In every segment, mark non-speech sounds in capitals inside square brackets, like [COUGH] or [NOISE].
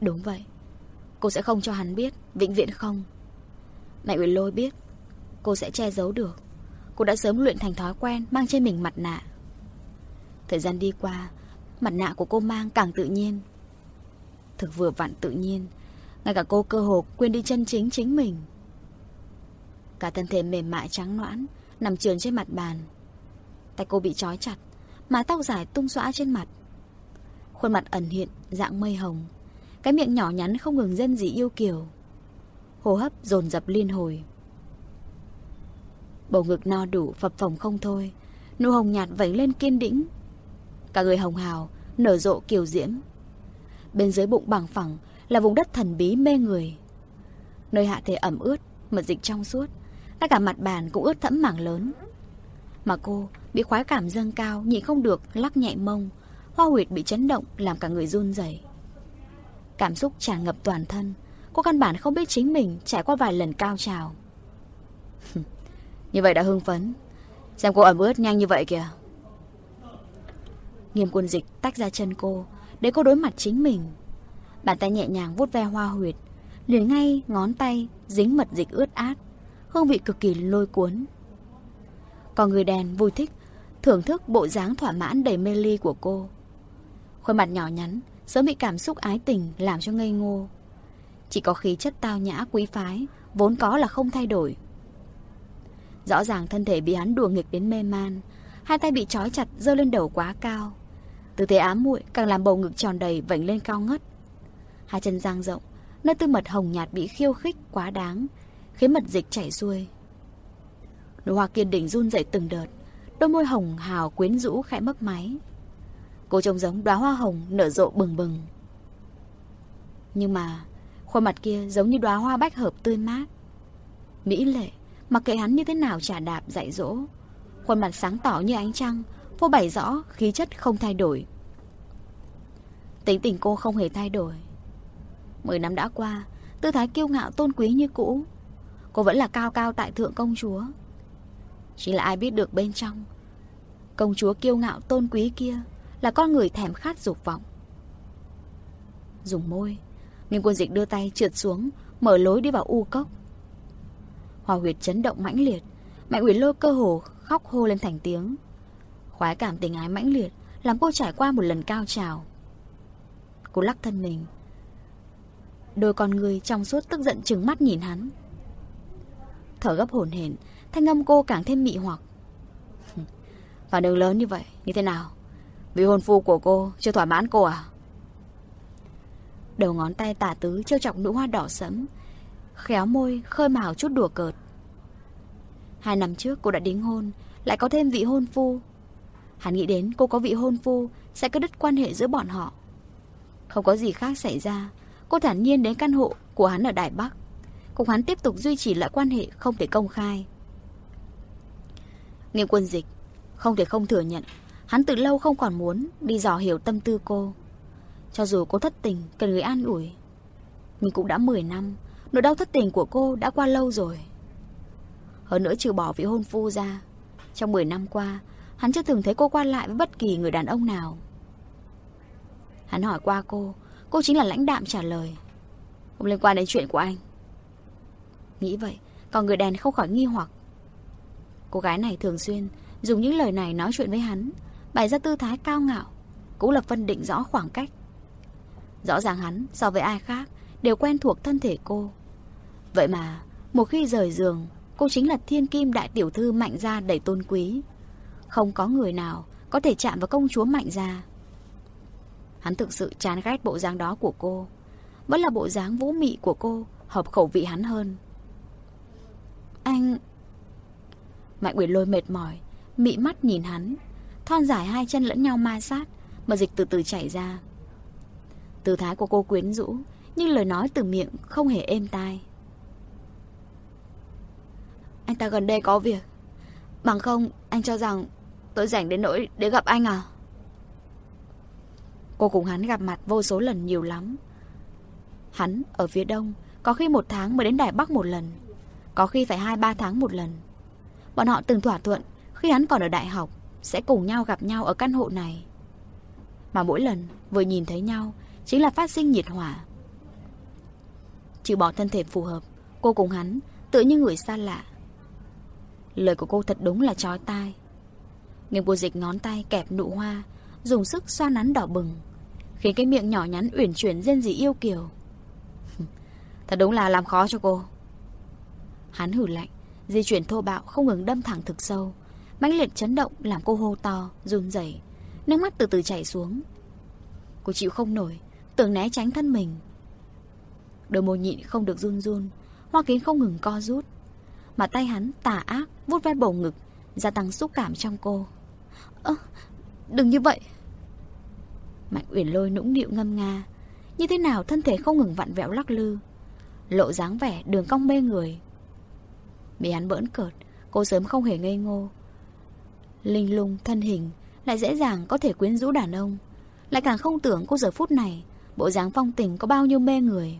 Đúng vậy. Cô sẽ không cho hắn biết, vĩnh viễn không. Mẹ Uyển Lôi biết, cô sẽ che giấu được. Cô đã sớm luyện thành thói quen mang trên mình mặt nạ. Thời gian đi qua, mặt nạ của cô mang càng tự nhiên. Thực vừa vặn tự nhiên, ngay cả cô cơ hồ quên đi chân chính chính mình. Cả thân thể mềm mại trắng noãn, nằm trườn trên mặt bàn. Tay cô bị trói chặt, mái tóc dài tung xõa trên mặt. Khuôn mặt ẩn hiện, dạng mây hồng. Cái miệng nhỏ nhắn không ngừng dân dị yêu kiều. Hô hấp dồn dập liên hồi. Bầu ngực no đủ, phập phồng không thôi. Nụ hồng nhạt vẩy lên kiên đĩnh. Cả người hồng hào, Nở rộ kiều diễm. Bên dưới bụng bằng phẳng Là vùng đất thần bí mê người. Nơi hạ thể ẩm ướt, Mật dịch trong suốt. Tất cả mặt bàn cũng ướt thẫm mảng lớn. Mà cô bị khoái cảm dâng cao, Nhịn không được, lắc nhẹ mông. Hoa huyệt bị chấn động, Làm cả người run rẩy. Cảm xúc tràn ngập toàn thân. Cô căn bản không biết chính mình trải qua vài lần cao trào. [LAUGHS] Như vậy đã hưng phấn. Xem cô ẩm ướt nhanh như vậy kìa. Nghiêm quân dịch tách ra chân cô, Để cô đối mặt chính mình. Bàn tay nhẹ nhàng vuốt ve hoa huyệt, Liền ngay ngón tay Dính mật dịch ướt át, Hương vị cực kỳ lôi cuốn. Còn người đèn vui thích Thưởng thức bộ dáng thỏa mãn đầy mê ly của cô. Khuôn mặt nhỏ nhắn Sớm bị cảm xúc ái tình Làm cho ngây ngô. Chỉ có khí chất tao nhã quý phái, Vốn có là không thay đổi. Rõ ràng thân thể bị hắn đùa nghịch đến mê man, Hai tay bị trói chặt dơ lên đầu quá cao. Tư thế ám muội càng làm bầu ngực tròn đầy vảnh lên cao ngất. Hai chân giang rộng, Nơi tư mật hồng nhạt bị khiêu khích quá đáng, Khiến mật dịch chảy xuôi. Nụ hoa kiên đỉnh run dậy từng đợt, Đôi môi hồng hào quyến rũ khẽ mấp máy. Cô trông giống đóa hoa hồng nở rộ bừng bừng. Nhưng mà, Khuôn mặt kia giống như đóa hoa bách hợp tươi mát. Mỹ lệ, Mặc kệ hắn như thế nào trả đạp dạy dỗ. Khuôn mặt sáng tỏ như ánh trăng, Vô bày rõ khí chất không thay đổi. Tính tình cô không hề thay đổi. Mười năm đã qua, Tư thái kiêu ngạo tôn quý như cũ. Cô vẫn là cao cao tại thượng công chúa. Chỉ là ai biết được bên trong, Công chúa kiêu ngạo tôn quý kia là con người thèm khát dục vọng. Dùng môi Nghiêm quân dịch đưa tay trượt xuống, Mở lối đi vào u cốc. Hòa huyệt chấn động mãnh liệt, Mạnh Uyển Lôi cơ hồ khóc hô lên thành tiếng. Khoái cảm tình ái mãnh liệt, Làm cô trải qua một lần cao trào. Cô lắc thân mình. Đôi con người trong suốt tức giận trừng mắt nhìn hắn. Thở gấp hồn hển, Thanh âm cô càng thêm mị hoặc. Và đường lớn như vậy, Như thế nào? Vì hôn phu của cô chưa thỏa mãn cô à? Đầu ngón tay tả tứ trêu chọc nụ hoa đỏ sẫm, Khéo môi, khơi mào chút đùa cợt. Hai năm trước cô đã đính hôn, Lại có thêm vị hôn phu. Hắn nghĩ đến cô có vị hôn phu Sẽ cắt đứt quan hệ giữa bọn họ. Không có gì khác xảy ra, Cô thản nhiên đến căn hộ của hắn ở Đài Bắc. Cùng hắn tiếp tục duy trì lại quan hệ Không thể công khai. Nghiêm quân dịch, Không thể không thừa nhận Hắn từ lâu không còn muốn đi dò hiểu tâm tư cô. Cho dù cô thất tình, Cần người an ủi, Nhưng cũng đã 10 năm, Nỗi đau thất tình của cô đã qua lâu rồi. Hơn nữa trừ bỏ vị hôn phu ra, Trong 10 năm qua, Hắn chưa từng thấy cô qua lại với bất kỳ người đàn ông nào. Hắn hỏi qua cô Cô chính là lãnh đạm trả lời, Không liên quan đến chuyện của anh. Nghĩ vậy, Còn người đàn không khỏi nghi hoặc. Cô gái này thường xuyên Dùng những lời này nói chuyện với hắn Bày ra tư thái cao ngạo. Cũng lập phân định rõ khoảng cách. Rõ ràng hắn, so với ai khác, Đều quen thuộc thân thể cô. Vậy mà, Một khi rời giường, Cô chính là thiên kim đại tiểu thư mạnh gia đầy tôn quý. Không có người nào Có thể chạm vào công chúa mạnh gia. Hắn thực sự chán ghét bộ dáng đó của cô. Vẫn là bộ dáng vũ mị của cô, Hợp khẩu vị hắn hơn. Anh Mạnh Uyển lôi mệt mỏi, Mị mắt nhìn hắn. Thon dài hai chân lẫn nhau ma sát, Mà dịch từ từ chảy ra. Tư thái của cô quyến rũ, Nhưng lời nói từ miệng không hề êm tai. Anh ta gần đây có việc. Bằng không, anh cho rằng Tôi rảnh đến nỗi để gặp anh à? Cô cùng hắn gặp mặt vô số lần nhiều lắm. Hắn ở phía đông, Có khi một tháng mới đến Đài Bắc một lần, Có khi phải hai, ba tháng một lần. Bọn họ từng thỏa thuận Khi hắn còn ở đại học sẽ cùng nhau gặp nhau ở căn hộ này. Mà mỗi lần vừa nhìn thấy nhau, Chính là phát sinh nhiệt hỏa. Trừ bỏ thân thể phù hợp, Cô cùng hắn tự như người xa lạ. Lời của cô thật đúng là chói tai. Nghiêm cô dịch ngón tay kẹp nụ hoa, Dùng sức xoa nắn đỏ bừng, Khiến cái miệng nhỏ nhắn uyển chuyển rên dị yêu kiều. [LAUGHS] Thật đúng là làm khó cho cô. Hắn hử lạnh, Di chuyển thô bạo không ngừng đâm thẳng thực sâu mãnh liệt chấn động làm cô hô to, Run rẩy. Nước mắt từ từ chảy xuống. Cô chịu không nổi, Tưởng né tránh thân mình. Đôi môi nhịn không được run run, Hoa kiến không ngừng co rút. Mà tay hắn tà ác, vuốt ve bầu ngực, Gia tăng xúc cảm trong cô. Ơ, đừng như vậy. Mạnh uyển lôi nũng nịu ngâm nga. Như thế nào thân thể không ngừng vặn vẹo lắc lư? Lộ dáng vẻ đường cong mê người. Bị hắn bỡn cợt, Cô sớm không hề ngây ngô. Linh lung thân hình, Lại dễ dàng có thể quyến rũ đàn ông. Lại càng không tưởng cô giờ phút này, Bộ dáng phong tình có bao nhiêu mê người.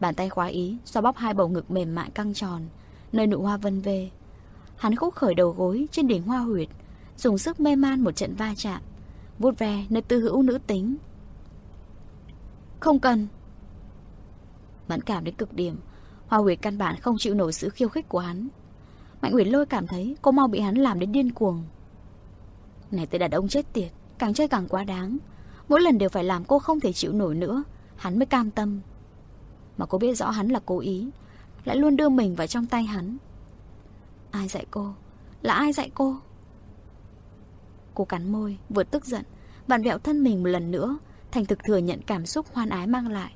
Bàn tay khóa ý, xoa bóp hai bầu ngực mềm mại căng tròn, Nơi nụ hoa vân vê. Hắn khúc khởi đầu gối trên đỉnh hoa huyệt, Dùng sức mê man một trận va chạm, vuốt ve nơi tư hữu nữ tính. Không cần. Mẫn cảm đến cực điểm, Hoa huyệt căn bản không chịu nổi sự khiêu khích của hắn. Mạnh Uyển Lôi cảm thấy cô mau bị hắn làm đến điên cuồng. Này tên đàn ông chết tiệt, Càng chơi càng quá đáng. Mỗi lần đều phải làm cô không thể chịu nổi nữa, Hắn mới cam tâm. Mà cô biết rõ hắn là cố ý, Lại luôn đưa mình vào trong tay hắn. Ai dạy cô? Là ai dạy cô? Cô cắn môi, vừa tức giận, Vặn vẹo thân mình một lần nữa, Thành thực thừa nhận cảm xúc hoan ái mang lại.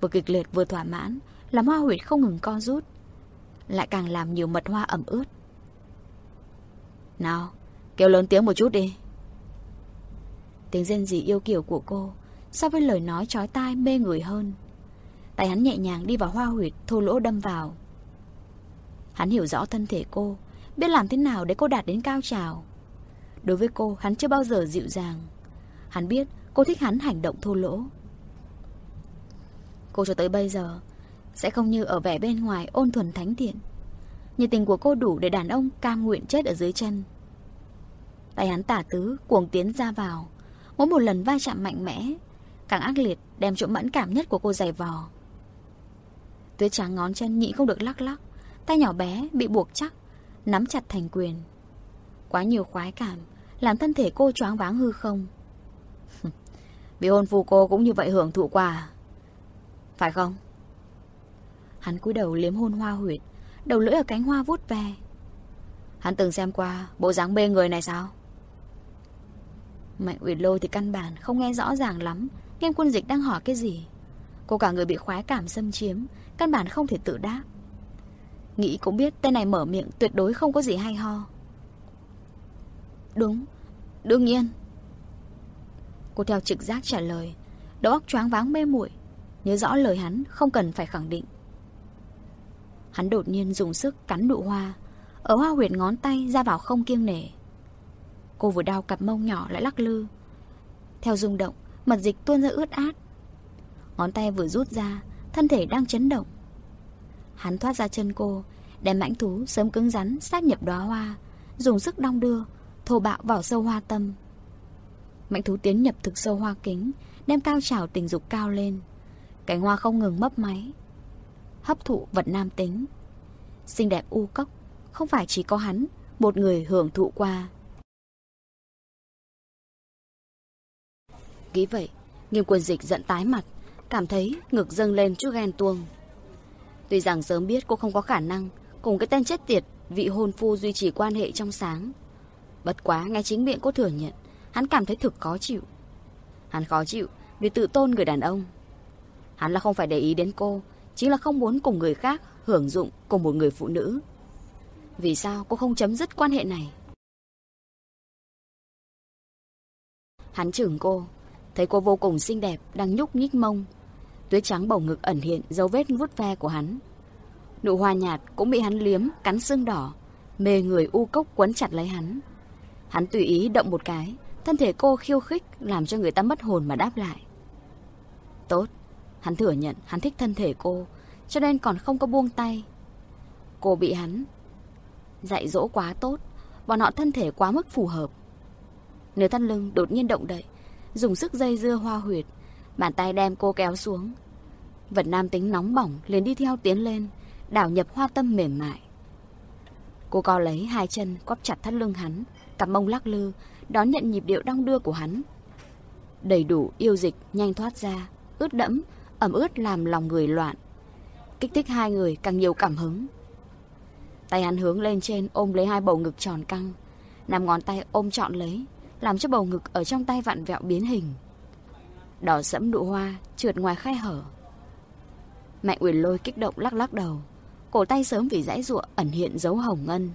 Vừa kịch liệt vừa thỏa mãn Làm hoa huyệt không ngừng co rút. Lại càng làm nhiều mật hoa ẩm ướt. Nào, Kêu lớn tiếng một chút đi. Tiếng rên rỉ yêu kiểu của cô So với lời nói chói tai mê người hơn. Tay hắn nhẹ nhàng đi vào hoa huyệt, Thô lỗ đâm vào. Hắn hiểu rõ thân thể cô, Biết làm thế nào để cô đạt đến cao trào. Đối với cô, hắn chưa bao giờ dịu dàng. Hắn biết cô thích hắn hành động thô lỗ. Cô cho tới bây giờ sẽ không như ở vẻ bên ngoài ôn thuần thánh thiện. Nhiệt tình của cô đủ để đàn ông cam nguyện chết ở dưới chân. Tay hắn tả tứ, cuồng tiến ra vào. Mỗi một lần va chạm mạnh mẽ, Càng ác liệt đem chỗ mẫn cảm nhất của cô giày vò. Tuyết trắng ngón chân nhị không được lắc lắc, Tay nhỏ bé bị buộc chắc, Nắm chặt thành quyền. Quá nhiều khoái cảm, Làm thân thể cô choáng váng hư không. [LAUGHS] Bị hôn phù cô cũng như vậy hưởng thụ quà Phải không? Hắn cúi đầu liếm hôn hoa huyệt Đầu lưỡi ở cánh hoa vuốt ve. Hắn từng xem qua Bộ dáng bê người này sao? Mạnh Uyển Lôi thì căn bản không nghe rõ ràng lắm Nghiêm quân dịch đang hỏi cái gì. Cô cả người bị khoái cảm xâm chiếm Căn bản không thể tự đáp. Nghĩ cũng biết tên này mở miệng tuyệt đối không có gì hay ho. Đúng, đương nhiên. Cô theo trực giác trả lời Đầu óc choáng váng mê muội Nhớ rõ lời hắn không cần phải khẳng định. Hắn đột nhiên dùng sức cắn nụ hoa. Ở hoa huyệt ngón tay ra vào không kiêng nể. Cô vừa đau cặp mông nhỏ lại lắc lư. Theo rung động, Mật dịch tuôn ra ướt át. Ngón tay vừa rút ra, Thân thể đang chấn động. Hắn thoát ra chân cô, Đem mãnh thú sớm cứng rắn sát nhập đóa hoa, Dùng sức đong đưa, Thô bạo vào sâu hoa tâm. Mãnh thú tiến nhập thực sâu hoa kính, Đem cao trào tình dục cao lên. Cánh hoa không ngừng mấp máy. Hấp thụ vật nam tính. Xinh đẹp u cốc, Không phải chỉ có hắn, Một người hưởng thụ qua. Nghĩ vậy, Nghiêm quân dịch giận tái mặt, Cảm thấy ngực dâng lên chút ghen tuông. Tuy rằng sớm biết cô không có khả năng Cùng cái tên chết tiệt, Vị hôn phu duy trì quan hệ trong sáng. Bất quá nghe chính miệng cô thừa nhận, Hắn cảm thấy thực khó chịu. Hắn khó chịu vì tự tôn người đàn ông. Hắn là không phải để ý đến cô Chính là không muốn cùng người khác Hưởng dụng cùng một người phụ nữ. Vì sao cô không chấm dứt quan hệ này? Hắn chửng cô, Thấy cô vô cùng xinh đẹp, Đang nhúc nhích mông. Tuyết trắng bầu ngực ẩn hiện dấu vết vuốt ve của hắn. Nụ hoa nhạt cũng bị hắn liếm, Cắn xương đỏ, Mê người u cốc quấn chặt lấy hắn. Hắn tùy ý động một cái, Thân thể cô khiêu khích, Làm cho người ta mất hồn mà đáp lại. Tốt Hắn thừa nhận hắn thích thân thể cô Cho nên còn không có buông tay Cô bị hắn Dạy dỗ quá tốt Bọn họ thân thể quá mức phù hợp Nếu thân lưng đột nhiên động đậy Dùng sức dây dưa hoa huyệt Bàn tay đem cô kéo xuống Vật nam tính nóng bỏng liền đi theo tiến lên, đảo nhập hoa tâm mềm mại. Cô co lấy hai chân quắp chặt thắt lưng hắn, cặp mông lắc lư, đón nhận nhịp điệu đong đưa của hắn. Đầy đủ yêu dịch nhanh thoát ra, ướt đẫm, ẩm ướt làm lòng người loạn. Kích thích hai người càng nhiều cảm hứng. Tay hắn hướng lên trên ôm lấy hai bầu ngực tròn căng, nằm ngón tay ôm trọn lấy, làm cho bầu ngực ở trong tay vặn vẹo biến hình. Đỏ sẫm nụ hoa trượt ngoài khai hở. Mạnh Uyển Lôi kích động lắc lắc đầu, cổ tay sớm vì dãy ruộng ẩn hiện dấu hồng ngân.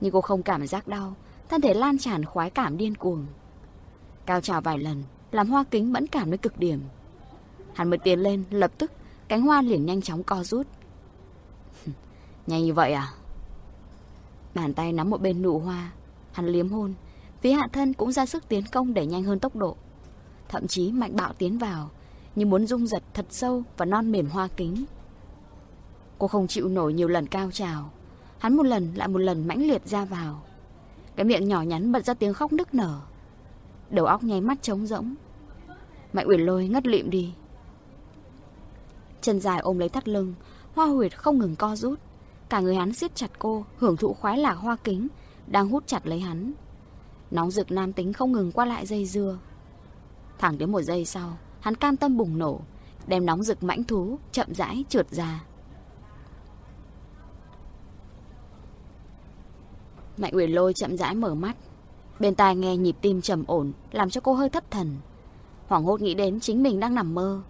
Nhưng cô không cảm giác đau, thân thể lan tràn khoái cảm điên cuồng. Cao trào vài lần, làm hoa kính mẫn cảm đến cực điểm. Hắn mới tiến lên, lập tức, cánh hoa liền nhanh chóng co rút. [LAUGHS] Nhanh như vậy à? Bàn tay nắm một bên nụ hoa, hắn liếm hôn, phía hạ thân cũng ra sức tiến công để nhanh hơn tốc độ. Thậm chí mạnh bạo tiến vào, như muốn rung giật thật sâu và non mềm hoa kính. Cô không chịu nổi nhiều lần cao trào, hắn một lần lại một lần mãnh liệt ra vào. Cái miệng nhỏ nhắn bật ra tiếng khóc nức nở. Đầu óc nháy mắt trống rỗng. Mạnh Uyển Lôi ngất lịm đi. Chân dài ôm lấy thắt lưng, hoa huyệt không ngừng co rút. Cả người hắn siết chặt cô, hưởng thụ khoái lạc hoa kính, đang hút chặt lấy hắn. Nóng rực nam tính không ngừng qua lại dây dưa. Thẳng đến một giây sau, hắn cam tâm bùng nổ, đem nóng rực mãnh thú, chậm rãi trượt ra. Mạnh Uyển Lôi chậm rãi mở mắt. Bên tai nghe nhịp tim trầm ổn, làm cho cô hơi thất thần. Hoảng hốt nghĩ đến chính mình đang nằm mơ.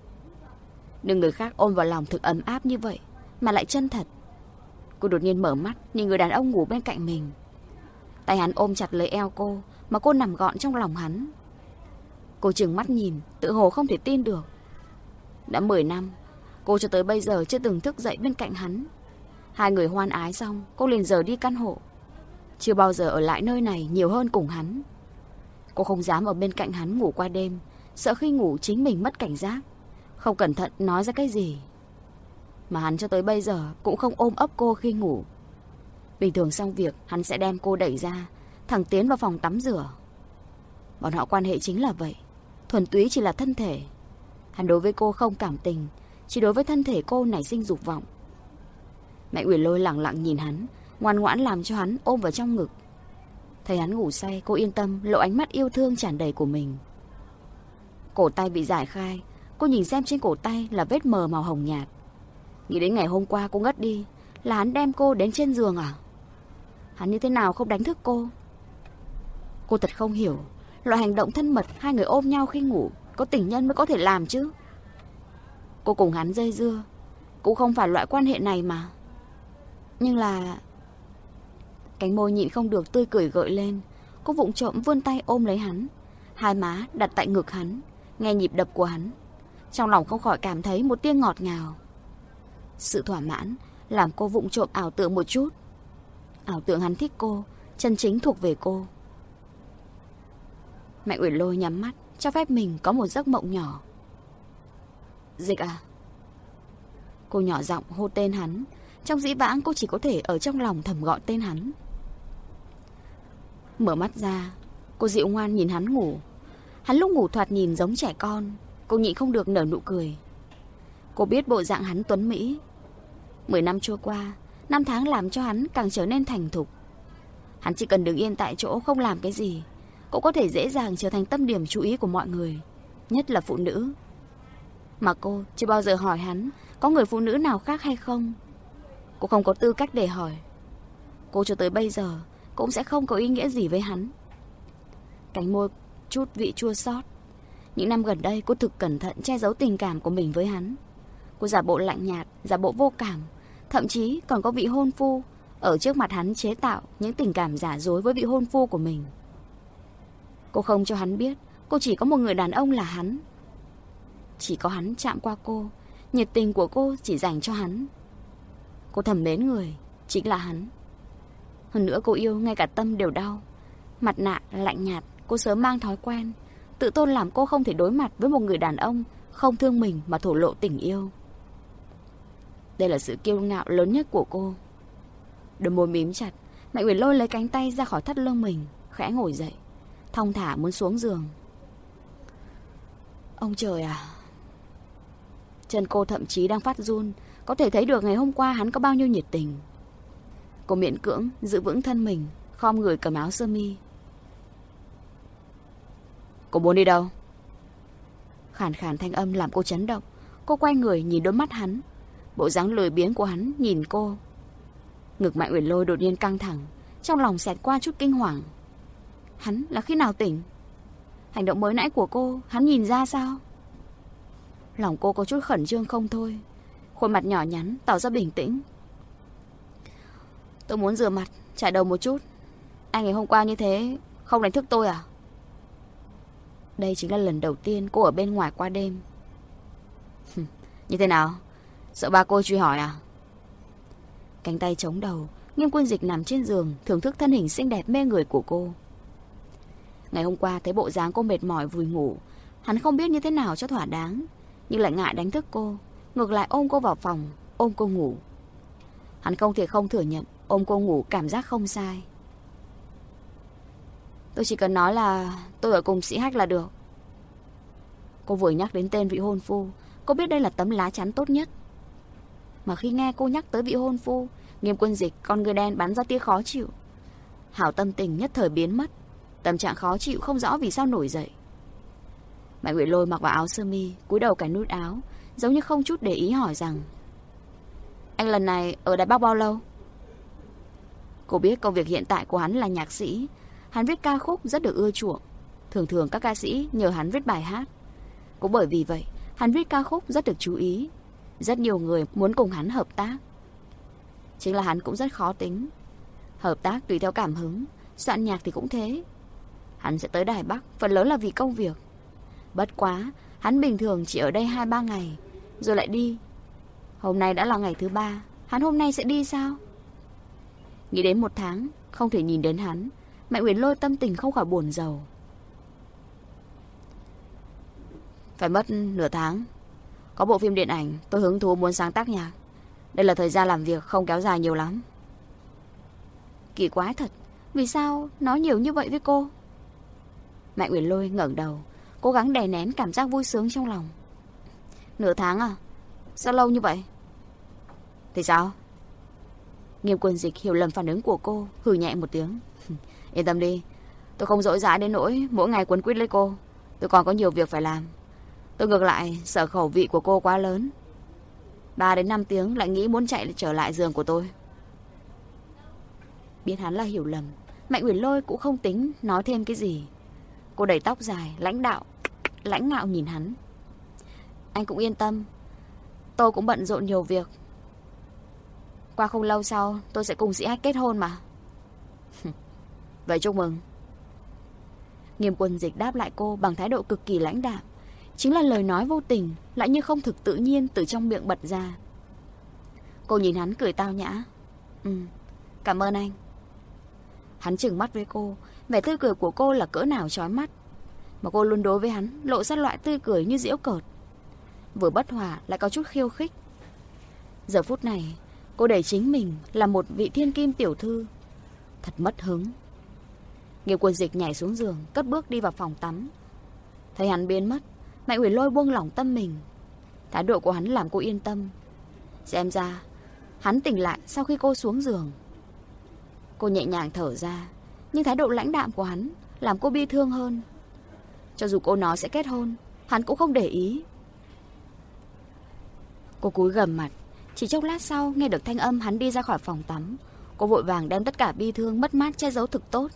Nhưng người khác ôm vào lòng thực ấm áp như vậy, mà lại chân thật. Cô đột nhiên mở mắt, nhìn người đàn ông ngủ bên cạnh mình. Tay hắn ôm chặt lấy eo cô, mà cô nằm gọn trong lòng hắn. Cô chừng mắt nhìn, tự hồ không thể tin được. Đã 10 năm, cô cho tới bây giờ chưa từng thức dậy bên cạnh hắn. Hai người hoan ái xong, cô liền rời đi căn hộ. Chưa bao giờ ở lại nơi này nhiều hơn cùng hắn. Cô không dám ở bên cạnh hắn ngủ qua đêm, sợ khi ngủ chính mình mất cảnh giác. Không cẩn thận nói ra cái gì. Mà hắn cho tới bây giờ cũng không ôm ấp cô khi ngủ. Bình thường xong việc, hắn sẽ đem cô đẩy ra, thẳng tiến vào phòng tắm rửa. Bọn họ quan hệ chính là vậy. Thuần túy chỉ là thân thể. Hắn đối với cô không cảm tình, chỉ đối với thân thể cô nảy sinh dục vọng. Mẹ Uyển Lôi lặng lặng nhìn hắn, ngoan ngoãn làm cho hắn ôm vào trong ngực. Thấy hắn ngủ say, cô yên tâm lộ ánh mắt yêu thương tràn đầy của mình. Cổ tay bị giải khai, cô nhìn xem trên cổ tay là vết mờ màu hồng nhạt. Nghĩ đến ngày hôm qua cô ngất đi, là hắn đem cô đến trên giường à? Hắn như thế nào không đánh thức cô? Cô thật không hiểu, loại hành động thân mật hai người ôm nhau khi ngủ, có tình nhân mới có thể làm chứ. Cô cùng hắn dây dưa, cũng không phải loại quan hệ này mà. Nhưng là Cánh môi nhịn không được tươi cười gợi lên Cô vụng trộm vươn tay ôm lấy hắn Hai má đặt tại ngực hắn Nghe nhịp đập của hắn trong lòng không khỏi cảm thấy một tiếng ngọt ngào. Sự thỏa mãn Làm cô vụng trộm ảo tưởng một chút. Ảo tưởng hắn thích cô Chân chính thuộc về cô. Mạnh Uyển Lôi nhắm mắt Cho phép mình có một giấc mộng nhỏ. Dịch à? Cô nhỏ giọng hô tên hắn Trong dĩ vãng cô chỉ có thể ở trong lòng thầm gọi tên hắn. Mở mắt ra, cô dịu ngoan nhìn hắn ngủ. Hắn lúc ngủ thoạt nhìn giống trẻ con, cô nhịn không được nở nụ cười. Cô biết bộ dạng hắn tuấn Mỹ. Mười năm trôi qua, năm tháng làm cho hắn càng trở nên thành thục. Hắn chỉ cần đứng yên tại chỗ không làm cái gì, cũng có thể dễ dàng trở thành tâm điểm chú ý của mọi người, nhất là phụ nữ. Mà cô chưa bao giờ hỏi hắn có người phụ nữ nào khác hay không. Cô không có tư cách để hỏi. Cô cho tới bây giờ cũng sẽ không có ý nghĩa gì với hắn. Cánh môi chút vị chua xót. Những năm gần đây cô thực cẩn thận che giấu tình cảm của mình với hắn. Cô giả bộ lạnh nhạt, giả bộ vô cảm, thậm chí còn có vị hôn phu ở trước mặt hắn chế tạo những tình cảm giả dối với vị hôn phu của mình. Cô không cho hắn biết cô chỉ có một người đàn ông là hắn. Chỉ có hắn chạm qua cô, nhiệt tình của cô chỉ dành cho hắn. Cô thầm mến người, chính là hắn. Hơn nữa cô yêu ngay cả tâm đều đau Mặt nạ lạnh nhạt Cô sớm mang thói quen Tự tôn làm cô không thể đối mặt với một người đàn ông Không thương mình mà thổ lộ tình yêu Đây là sự kiêu ngạo lớn nhất của cô Đôi môi mím chặt Mạnh Uyển lôi lấy cánh tay ra khỏi thắt lưng mình Khẽ ngồi dậy Thong thả muốn xuống giường Ông trời à Chân cô thậm chí đang phát run, có thể thấy được ngày hôm qua hắn có bao nhiêu nhiệt tình. Cô miễn cưỡng giữ vững thân mình, khom người cầm áo sơ mi. Cô muốn đi đâu? Khàn khàn thanh âm làm cô chấn động. Cô quay người nhìn đôi mắt hắn. Bộ dáng lười biếng của hắn nhìn cô. Ngực Mạnh Uyển Lôi đột nhiên căng thẳng, trong lòng xẹt qua chút kinh hoàng. Hắn là khi nào tỉnh? Hành động mới nãy của cô, hắn nhìn ra sao? Lòng cô có chút khẩn trương không thôi. Khuôn mặt nhỏ nhắn, tỏ ra bình tĩnh. Tôi muốn rửa mặt, trải đầu một chút. Anh ngày hôm qua như thế, không đánh thức tôi à? Đây chính là lần đầu tiên cô ở bên ngoài qua đêm. như thế nào? Sợ ba cô truy hỏi à? Cánh tay chống đầu, nghiêm quân dịch nằm trên giường, thưởng thức thân hình xinh đẹp mê người của cô. Ngày hôm qua thấy bộ dáng cô mệt mỏi vùi ngủ, hắn không biết như thế nào cho thỏa đáng, nhưng lại ngại đánh thức cô, ngược lại ôm cô vào phòng, ôm cô ngủ. Hắn không thể không thừa nhận, ôm cô ngủ cảm giác không sai. Tôi chỉ cần nói là tôi ở cùng sĩ hách là được. Cô vừa nhắc đến tên vị hôn phu, cô biết đây là tấm lá chắn tốt nhất. Mà khi nghe cô nhắc tới vị hôn phu, nghiêm quân dịch con người đen bắn ra tia khó chịu. Hảo tâm tình nhất thời biến mất, tâm trạng khó chịu không rõ vì sao nổi dậy. Mạnh Nguyễn Lôi mặc vào áo sơ mi, cúi đầu cài nút áo, giống như không chút để ý hỏi rằng Anh lần này ở Đài Bắc bao lâu? Cô biết công việc hiện tại của hắn là nhạc sĩ, hắn viết ca khúc rất được ưa chuộng. Thường thường các ca sĩ nhờ hắn viết bài hát. Cũng bởi vì vậy, hắn viết ca khúc rất được chú ý. Rất nhiều người muốn cùng hắn hợp tác. Chính là hắn cũng rất khó tính. Hợp tác tùy theo cảm hứng, soạn nhạc thì cũng thế. Hắn sẽ tới Đài Bắc, phần lớn là vì công việc. Bất quá, hắn bình thường chỉ ở đây 2-3 ngày, rồi lại đi. Hôm nay đã là ngày thứ ba, hắn hôm nay sẽ đi sao? Nghĩ đến một tháng, không thể nhìn đến hắn, Mạnh Uyển lôi tâm tình không khỏi buồn giàu. Phải mất nửa tháng. Có bộ phim điện ảnh, tôi hứng thú muốn sáng tác nhạc. Đây là thời gian làm việc không kéo dài nhiều lắm. Kỳ quái thật, vì sao nói nhiều như vậy với cô? Mạnh Uyển Lôi ngẩng đầu, cố gắng đè nén cảm giác vui sướng trong lòng. Nửa tháng à? Sao lâu như vậy? Thì sao? Nghiêm quân dịch hiểu lầm phản ứng của cô, hừ nhẹ một tiếng. Yên tâm đi, tôi không dỗi dãi đến nỗi mỗi ngày quấn quýt lấy cô. Tôi còn có nhiều việc phải làm. Tôi ngược lại, sợ khẩu vị của cô quá lớn. 3 đến 5 tiếng lại nghĩ muốn chạy trở lại giường của tôi. Biết hắn là hiểu lầm, Mạnh Uyển Lôi cũng không tính nói thêm cái gì. Cô đẩy tóc dài, lãnh đạo, lãnh ngạo nhìn hắn. Anh cũng yên tâm, tôi cũng bận rộn nhiều việc. Qua không lâu sau, tôi sẽ cùng sĩ hách kết hôn mà. Vậy chúc mừng. Nghiêm quân dịch đáp lại cô bằng thái độ cực kỳ lãnh đạm. Chính là lời nói vô tình, lại như không thực tự nhiên từ trong miệng bật ra. Cô nhìn hắn cười tao nhã. Ừ, cảm ơn anh. Hắn chừng mắt với cô, vẻ tươi cười của cô là cỡ nào chói mắt. Mà cô luôn đối với hắn, lộ ra loại tươi cười như diễu cợt. Vừa bất hòa lại có chút khiêu khích. Giờ phút này, cô để chính mình là một vị thiên kim tiểu thư. Thật mất hứng. Nghiệp quân dịch nhảy xuống giường, cất bước đi vào phòng tắm. Thấy hắn biến mất, Mạnh Uyển Lôi buông lỏng tâm mình. Thái độ của hắn làm cô yên tâm. Xem ra, hắn tỉnh lại sau khi cô xuống giường. Cô nhẹ nhàng thở ra, nhưng thái độ lãnh đạm của hắn làm cô bi thương hơn. Cho dù cô nói sẽ kết hôn, hắn cũng không để ý. Cô cúi gầm mặt, chỉ chốc lát sau nghe được thanh âm hắn đi ra khỏi phòng tắm. Cô vội vàng đem tất cả bi thương mất mát che giấu thực tốt,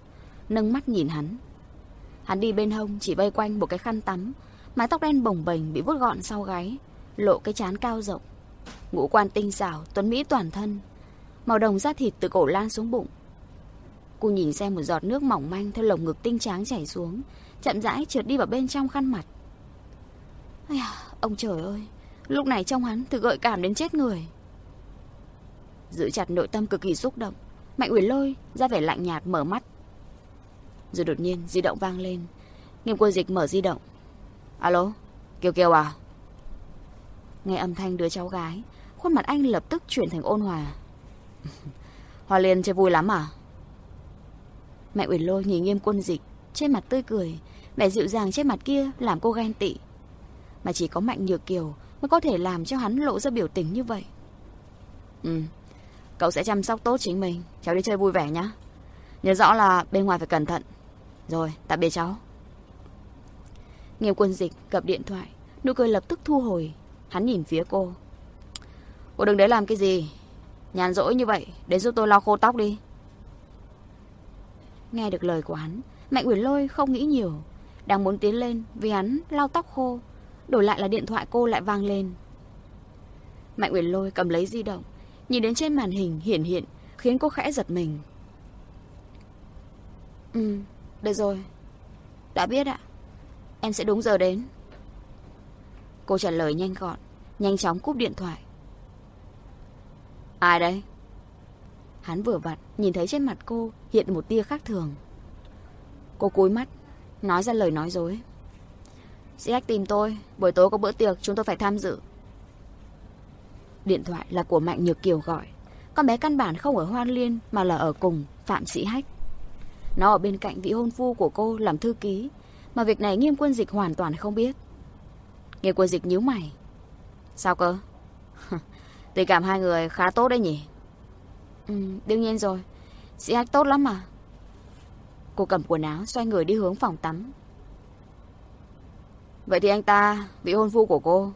nâng mắt nhìn hắn. Hắn đi bên hông chỉ vây quanh một cái khăn tắm, mái tóc đen bồng bềnh bị vuốt gọn sau gáy, lộ cái chán cao rộng. Ngũ quan tinh xảo, tuấn mỹ toàn thân, màu đồng da thịt từ cổ lan xuống bụng. Cô nhìn xem một giọt nước mỏng manh theo lồng ngực tinh tráng chảy xuống, chậm rãi trượt đi vào bên trong khăn mặt. Ây à, ông trời ơi, lúc này trong hắn thực gợi cảm đến chết người. Giữ chặt nội tâm cực kỳ xúc động, Mạnh Uyển Lôi ra vẻ lạnh nhạt mở mắt. Rồi đột nhiên di động vang lên, Nghiêm Quân Dịch mở di động. Alo, Kiều Kiều à? Nghe âm thanh đứa cháu gái, khuôn mặt anh lập tức chuyển thành ôn hòa. [LAUGHS] Hoa Liên chơi vui lắm à? Mẹ Uyển Lôi nhìn Nghiêm Quân Dịch, trên mặt tươi cười, vẻ dịu dàng trên mặt kia làm cô ghen tị. Mà chỉ có Mạnh Nhược Kiều mới có thể làm cho hắn lộ ra biểu tình như vậy. Ừ, cậu sẽ chăm sóc tốt chính mình. Cháu đi chơi vui vẻ nhá. Nhớ rõ là bên ngoài phải cẩn thận. Rồi, tạm biệt cháu. Nghiêm quân dịch gặp điện thoại, nụ cười lập tức thu hồi. Hắn nhìn phía cô. Cô đừng đấy làm cái gì. Nhàn rỗi như vậy, đến giúp tôi lau khô tóc đi. Nghe được lời của hắn, Mạnh Uyển Lôi không nghĩ nhiều. Đang muốn tiến lên vì hắn lau tóc khô. Đổi lại là điện thoại cô lại vang lên. Mạnh Uyển Lôi cầm lấy di động, nhìn đến trên màn hình hiển hiện, khiến cô khẽ giật mình. Ừ, được rồi. Đã biết ạ. Em sẽ đúng giờ đến. Cô trả lời nhanh gọn, nhanh chóng cúp điện thoại. Ai đây? Hắn vừa vặn, nhìn thấy trên mặt cô hiện một tia khác thường. Cô cúi mắt, nói ra lời nói dối. Sĩ Hách tìm tôi, buổi tối có bữa tiệc chúng tôi phải tham dự. Điện thoại là của Mạnh Nhược Kiều gọi. Con bé căn bản không ở Hoan Liên mà là ở cùng Phạm Sĩ Hách. Nó ở bên cạnh vị hôn phu của cô làm thư ký, mà việc này nghiêm quân dịch hoàn toàn không biết. Nghiêm quân dịch nhíu mày. Sao cơ? [LAUGHS] Tình cảm hai người khá tốt đấy nhỉ? Ừ, đương nhiên rồi. Sĩ Hách tốt lắm mà. Cô cầm quần áo xoay người đi hướng phòng tắm. Vậy thì anh ta, vị hôn phu của cô,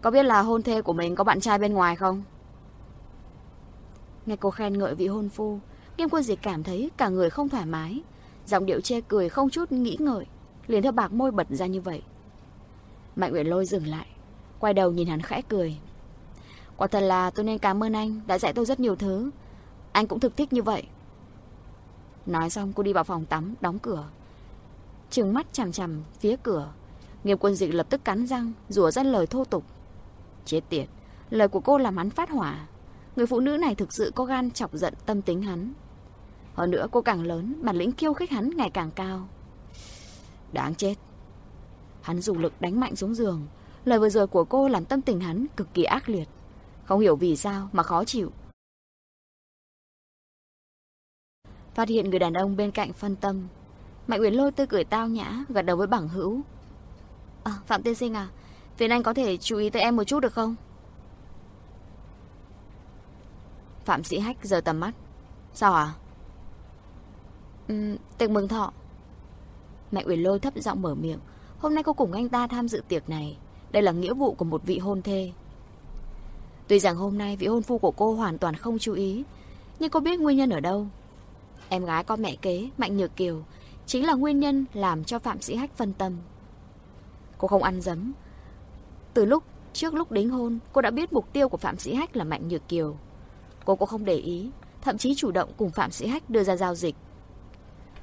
có biết là hôn thê của mình có bạn trai bên ngoài không? Nghe cô khen ngợi vị hôn phu, Kim quân dịch cảm thấy cả người không thoải mái. Giọng điệu chê cười không chút nghĩ ngợi, liền theo bạc môi bật ra như vậy. Mạnh Uyển Lôi dừng lại, quay đầu nhìn hắn khẽ cười. Quả thật là tôi nên cảm ơn anh đã dạy tôi rất nhiều thứ. Anh cũng thực thích như vậy. Nói xong cô đi vào phòng tắm, đóng cửa. Trừng mắt chằm chằm phía cửa. Nghiêm quân dịch lập tức cắn răng, rủa ra lời thô tục. Chết tiệt, lời của cô làm hắn phát hỏa. Người phụ nữ này thực sự có gan chọc giận tâm tính hắn. Hơn nữa cô càng lớn, bản lĩnh khiêu khích hắn ngày càng cao. Đáng chết. Hắn dùng lực đánh mạnh xuống giường. Lời vừa rồi của cô làm tâm tình hắn cực kỳ ác liệt. Không hiểu vì sao mà khó chịu. Phát hiện người đàn ông bên cạnh phân tâm. Mạnh Uyển Lôi tươi cười tao nhã, gật đầu với bảng hữu. À, Phạm Tiên Sinh à, phiền anh có thể chú ý tới em một chút được không? Phạm Sĩ Hách giờ tầm mắt. Sao à? Ừ, tiệc mừng thọ. Mạnh Uyển Lôi thấp giọng mở miệng. Hôm nay cô cùng anh ta tham dự tiệc này. Đây là nghĩa vụ của một vị hôn thê. Tuy rằng hôm nay vị hôn phu của cô hoàn toàn không chú ý, nhưng cô biết nguyên nhân ở đâu. Em gái con mẹ kế, Mạnh Nhược Kiều, chính là nguyên nhân làm cho Phạm Sĩ Hách phân tâm. Cô không ăn dấm. Từ lúc trước lúc đính hôn, cô đã biết mục tiêu của Phạm Sĩ Hách là Mạnh Nhược Kiều. Cô cũng không để ý, thậm chí chủ động cùng Phạm Sĩ Hách đưa ra giao dịch.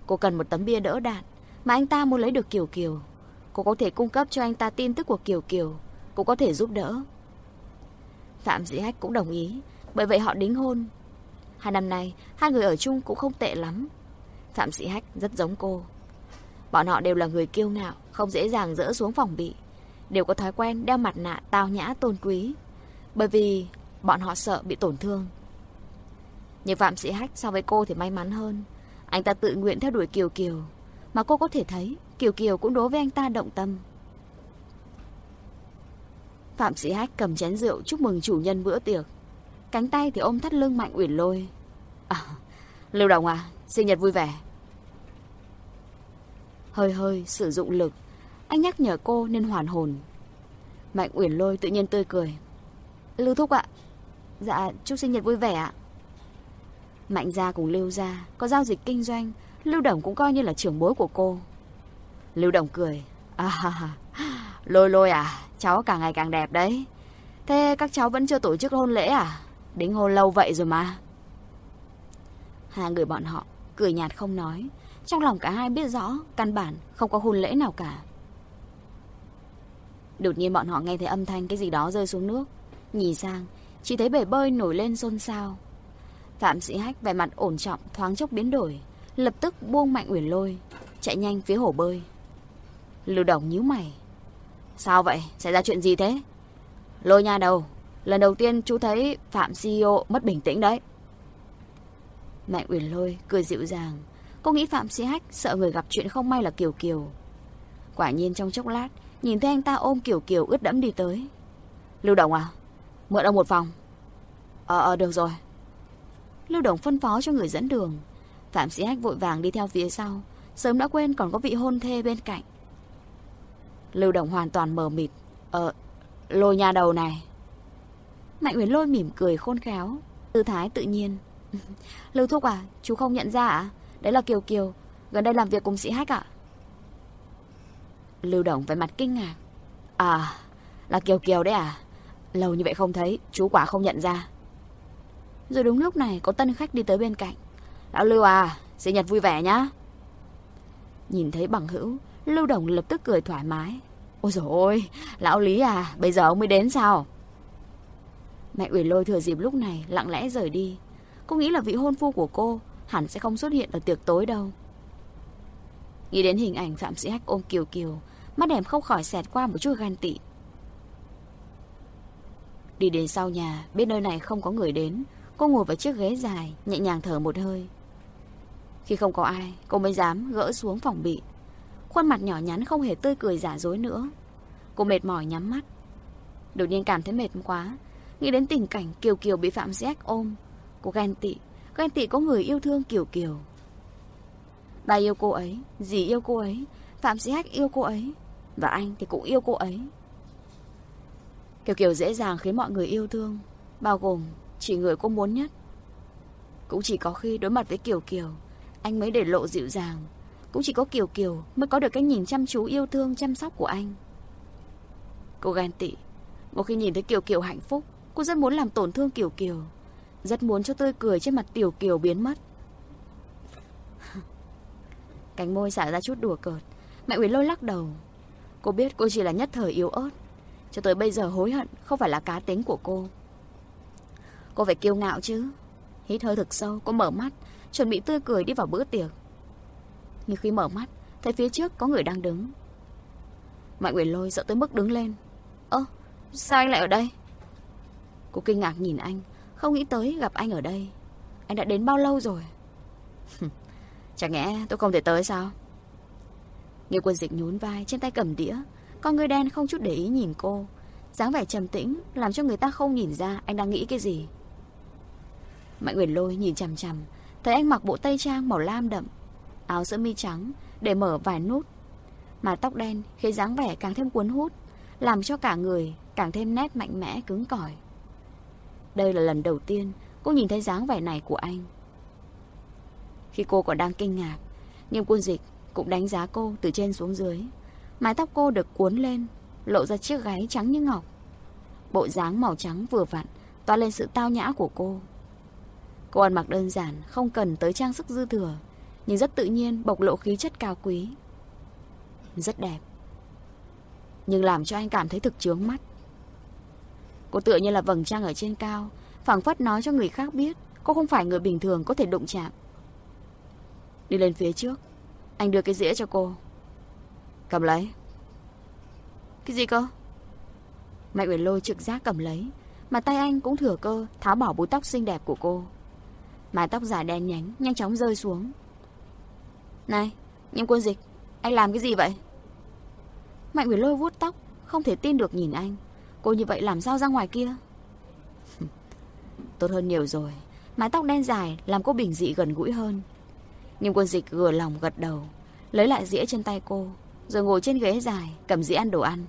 Cô cần một tấm bia đỡ đạn, mà anh ta muốn lấy được Kiều Kiều. Cô có thể cung cấp cho anh ta tin tức của Kiều Kiều, cô có thể giúp đỡ. Phạm Dĩ Hách cũng đồng ý, bởi vậy họ đính hôn. Hai năm nay, hai người ở chung cũng không tệ lắm. Phạm Dĩ Hách rất giống cô. Bọn họ đều là người kiêu ngạo, không dễ dàng dỡ xuống phòng bị. Đều có thói quen đeo mặt nạ tao nhã tôn quý. Bởi vì bọn họ sợ bị tổn thương. Nhưng Phạm Sĩ Hách so với cô thì may mắn hơn. Anh ta tự nguyện theo đuổi Kiều Kiều. Mà cô có thể thấy Kiều Kiều cũng đối với anh ta động tâm. Phạm Sĩ Hách cầm chén rượu chúc mừng chủ nhân bữa tiệc. Cánh tay thì ôm thắt lưng Mạnh Uyển Lôi. À, Lưu Đồng à, sinh nhật vui vẻ. Hơi hơi sử dụng lực, anh nhắc nhở cô nên hoàn hồn. Mạnh Uyển Lôi tự nhiên tươi cười. Lưu Thúc ạ. Dạ, chúc sinh nhật vui vẻ ạ. Mạnh gia cùng Lưu gia có giao dịch kinh doanh, Lưu Đồng cũng coi như là trưởng bối của cô. Lưu Đồng cười. À, lôi lôi à, cháu càng ngày càng đẹp đấy. Thế các cháu vẫn chưa tổ chức hôn lễ à? Đính hôn lâu vậy rồi mà. Hai người bọn họ cười nhạt không nói. Trong lòng cả hai biết rõ, căn bản không có hôn lễ nào cả. Đột nhiên bọn họ nghe thấy âm thanh cái gì đó rơi xuống nước. Nhìn sang, chỉ thấy bể bơi nổi lên xôn xao. Phạm sĩ hách vẻ mặt ổn trọng thoáng chốc biến đổi, lập tức buông mạnh uyển lôi, chạy nhanh phía hồ bơi. Lưu Đồng nhíu mày. Sao vậy? Xảy ra chuyện gì thế? Lôi nha đầu, lần đầu tiên chú thấy Phạm CEO mất bình tĩnh đấy. Mạnh Uyển Lôi cười dịu dàng. Cô nghĩ Phạm Sĩ Hách sợ người gặp chuyện không may là Kiều Kiều. Quả nhiên trong chốc lát, nhìn thấy anh ta ôm Kiều Kiều ướt đẫm đi tới. Lưu Đồng à? Mượn ông một phòng. Ờ, ờ, được rồi. Lưu Đồng phân phó cho người dẫn đường. Phạm Sĩ Hách vội vàng đi theo phía sau. Sớm đã quên còn có vị hôn thê bên cạnh. Lưu Đồng hoàn toàn mờ mịt. Ờ, lôi nhà đầu này. Mạnh Uyển Lôi mỉm cười khôn khéo, tư thái tự nhiên. [LAUGHS] Lưu Thúc à, chú không nhận ra à? Đấy là Kiều Kiều, gần đây làm việc cùng sĩ Hách ạ. Lưu Đồng vẻ mặt kinh ngạc. À, là Kiều Kiều đấy à? Lâu như vậy không thấy, chú quả không nhận ra. Rồi đúng lúc này có tân khách đi tới bên cạnh. Lão Lưu à, sinh nhật vui vẻ nhá. Nhìn thấy bằng hữu, Lưu Đồng lập tức cười thoải mái. Ôi dồi ôi, lão Lý à, bây giờ ông mới đến sao? Mẹ ủy Lôi thừa dịp lúc này lặng lẽ rời đi. Cô nghĩ là vị hôn phu của cô hẳn sẽ không xuất hiện ở tiệc tối đâu. Nghĩ đến hình ảnh Phạm Sĩ Hách ôm Kiều Kiều, mắt đẹp không khỏi xẹt qua một chút gan tị. Đi đến sau nhà, biết nơi này không có người đến, cô ngồi vào chiếc ghế dài, nhẹ nhàng thở một hơi. Khi không có ai, cô mới dám gỡ xuống phòng bị. Khuôn mặt nhỏ nhắn không hề tươi cười giả dối nữa. Cô mệt mỏi nhắm mắt. Đột nhiên cảm thấy mệt quá, nghĩ đến tình cảnh Kiều Kiều bị Phạm Giác ôm. Cô ghen tị, ghen tị có người yêu thương Kiều Kiều. Bà yêu cô ấy, dì yêu cô ấy, Phạm Sĩ Hách yêu cô ấy, và anh thì cũng yêu cô ấy. Kiều Kiều dễ dàng khiến mọi người yêu thương, bao gồm chỉ người cô muốn nhất. Cũng chỉ có khi đối mặt với Kiều Kiều, anh mới để lộ dịu dàng. Cũng chỉ có Kiều Kiều mới có được cái nhìn chăm chú yêu thương chăm sóc của anh. Cô ghen tị, một khi nhìn thấy Kiều Kiều hạnh phúc, cô rất muốn làm tổn thương Kiều Kiều. Rất muốn cho tươi cười trên mặt Tiểu Kiều biến mất. [LAUGHS] Cánh môi xả ra chút đùa cợt. Mẹ Uyển lôi lắc đầu. Cô biết cô chỉ là nhất thời yếu ớt. Cho tới bây giờ hối hận không phải là cá tính của cô. Cô phải kiêu ngạo chứ. Hít hơi thực sâu, cô mở mắt, chuẩn bị tươi cười đi vào bữa tiệc. Nhưng khi mở mắt, thấy phía trước có người đang đứng. Mạnh Uyển lôi sợ tới mức đứng lên. Ơ, sao anh lại ở đây? Cô kinh ngạc nhìn anh, không nghĩ tới gặp anh ở đây. Anh đã đến bao lâu rồi? Chẳng nhẽ tôi không thể tới sao? Nghiêu quân dịch nhún vai trên tay cầm đĩa Con người đen không chút để ý nhìn cô dáng vẻ trầm tĩnh Làm cho người ta không nhìn ra anh đang nghĩ cái gì Mạnh Uyển Lôi nhìn chằm chằm Thấy anh mặc bộ tây trang màu lam đậm Áo sơ mi trắng Để mở vài nút Mà tóc đen khiến dáng vẻ càng thêm cuốn hút Làm cho cả người càng thêm nét mạnh mẽ cứng cỏi Đây là lần đầu tiên Cô nhìn thấy dáng vẻ này của anh Khi cô còn đang kinh ngạc Nhưng quân dịch cũng đánh giá cô từ trên xuống dưới. Mái tóc cô được cuốn lên, lộ ra chiếc gáy trắng như ngọc. Bộ dáng màu trắng vừa vặn, toa lên sự tao nhã của cô. Cô ăn mặc đơn giản, không cần tới trang sức dư thừa, nhưng rất tự nhiên bộc lộ khí chất cao quý. Rất đẹp. Nhưng làm cho anh cảm thấy thực chướng mắt. Cô tựa như là vầng trăng ở trên cao, phảng phất nói cho người khác biết cô không phải người bình thường có thể đụng chạm. Đi lên phía trước, anh đưa cái dĩa cho cô Cầm lấy Cái gì cơ Mạnh Uyển Lôi trực giác cầm lấy Mà tay anh cũng thừa cơ Tháo bỏ búi tóc xinh đẹp của cô Mái tóc dài đen nhánh, Nhanh chóng rơi xuống. Này, Nghiêm quân dịch, Anh làm cái gì vậy? Mạnh Uyển Lôi vuốt tóc, Không thể tin được nhìn anh. Cô như vậy làm sao ra ngoài kia? [LAUGHS] Tốt hơn nhiều rồi. Mái tóc đen dài làm cô bình dị gần gũi hơn. Nhâm quân dịch gừa lòng gật đầu, Lấy lại dĩa trên tay cô, Rồi ngồi trên ghế dài, Cầm dĩa ăn đồ ăn.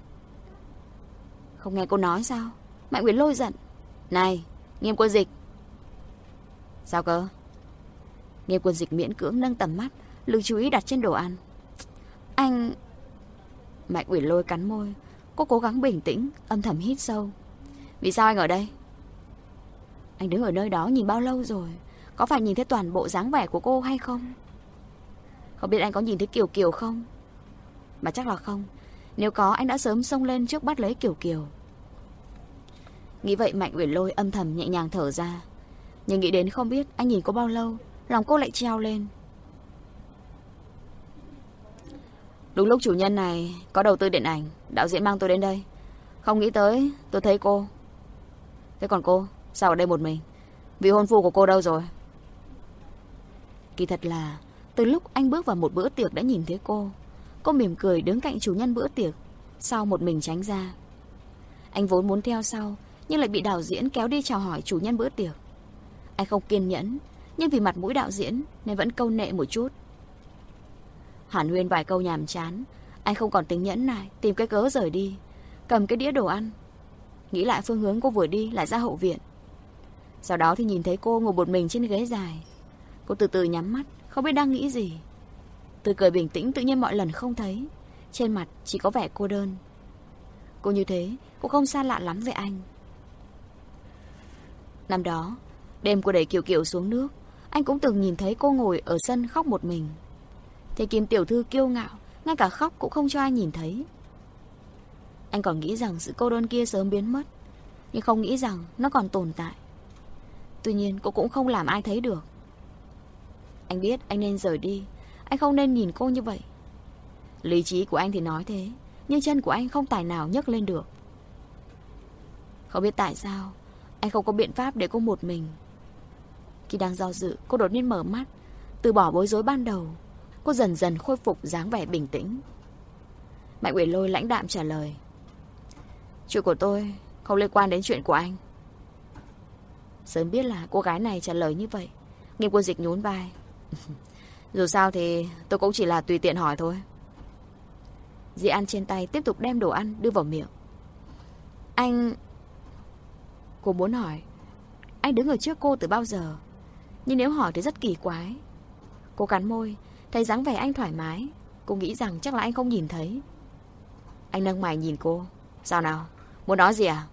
Không nghe cô nói sao? Mạnh Nguyễn lôi giận. Này, nghiêm quân dịch Sao cơ nghe quân dịch miễn cưỡng nâng tầm mắt Lực chú ý đặt trên đồ ăn Anh Mạnh Uyển lôi cắn môi, Cô cố gắng bình tĩnh, Âm thầm hít sâu Vì sao anh ở đây Anh đứng ở nơi đó nhìn bao lâu rồi Có phải nhìn thấy toàn bộ dáng vẻ của cô hay không không biết anh có nhìn thấy Kiều Kiều không? Mà chắc là không. Nếu có, anh đã sớm xông lên trước bắt lấy Kiều Kiều. Nghĩ vậy Mạnh Uyển Lôi âm thầm nhẹ nhàng thở ra. Nhưng nghĩ đến không biết anh nhìn cô bao lâu, lòng cô lại treo lên. Đúng lúc chủ nhân này có đầu tư điện ảnh, đạo diễn mang tôi đến đây. Không nghĩ tới, tôi thấy cô. Thế còn cô, sao ở đây một mình? Vị hôn phu của cô đâu rồi? Kỳ thật là từ lúc anh bước vào một bữa tiệc đã nhìn thấy cô Cô mỉm cười đứng cạnh chủ nhân bữa tiệc Sau một mình tránh ra Anh vốn muốn theo sau, nhưng lại bị đạo diễn kéo đi chào hỏi chủ nhân bữa tiệc. Anh không kiên nhẫn, nhưng vì mặt mũi đạo diễn nên vẫn câu nệ một chút. Hàn huyên vài câu nhàm chán, anh không còn tính nhẫn nại, tìm cái cớ rời đi, cầm cái đĩa đồ ăn. Nghĩ lại phương hướng cô vừa đi lại ra hậu viện. Sau đó thì nhìn thấy cô ngồi một mình trên ghế dài. Cô từ từ nhắm mắt, không biết đang nghĩ gì. Từ cười bình tĩnh tự nhiên mọi lần không thấy. Trên mặt chỉ có vẻ cô đơn. Cô như thế, cô không xa lạ lắm với anh. Năm đó, đêm cô đẩy Kiều Kiều xuống nước, anh cũng từng nhìn thấy cô ngồi ở sân khóc một mình. Thế Kim tiểu thư kiêu ngạo, ngay cả khóc cũng không cho ai nhìn thấy. Anh còn nghĩ rằng sự cô đơn kia sớm biến mất, nhưng không nghĩ rằng nó còn tồn tại. Tuy nhiên cô cũng không làm ai thấy được. Anh biết anh nên rời đi, anh không nên nhìn cô như vậy. Lý trí của anh thì nói thế, nhưng chân của anh không tài nào nhấc lên được. Không biết tại sao, anh không có biện pháp để cô một mình. Khi đang do dự, cô đột nhiên mở mắt, từ bỏ bối rối ban đầu. Cô dần dần khôi phục dáng vẻ bình tĩnh. Mạnh Quỷ Lôi lãnh đạm trả lời. Chuyện của tôi không liên quan đến chuyện của anh. Sớm biết là cô gái này trả lời như vậy. Nghiêm quân dịch nhún vai. [LAUGHS] Dù sao thì tôi cũng chỉ là tùy tiện hỏi thôi. Dì ăn trên tay tiếp tục đem đồ ăn đưa vào miệng. Anh... Cô muốn hỏi. Anh đứng ở trước cô từ bao giờ? Nhưng nếu hỏi thì rất kỳ quái. Cô cắn môi, thấy dáng vẻ anh thoải mái. Cô nghĩ rằng chắc là anh không nhìn thấy. Anh nâng mày nhìn cô. Sao nào? Muốn nói gì à?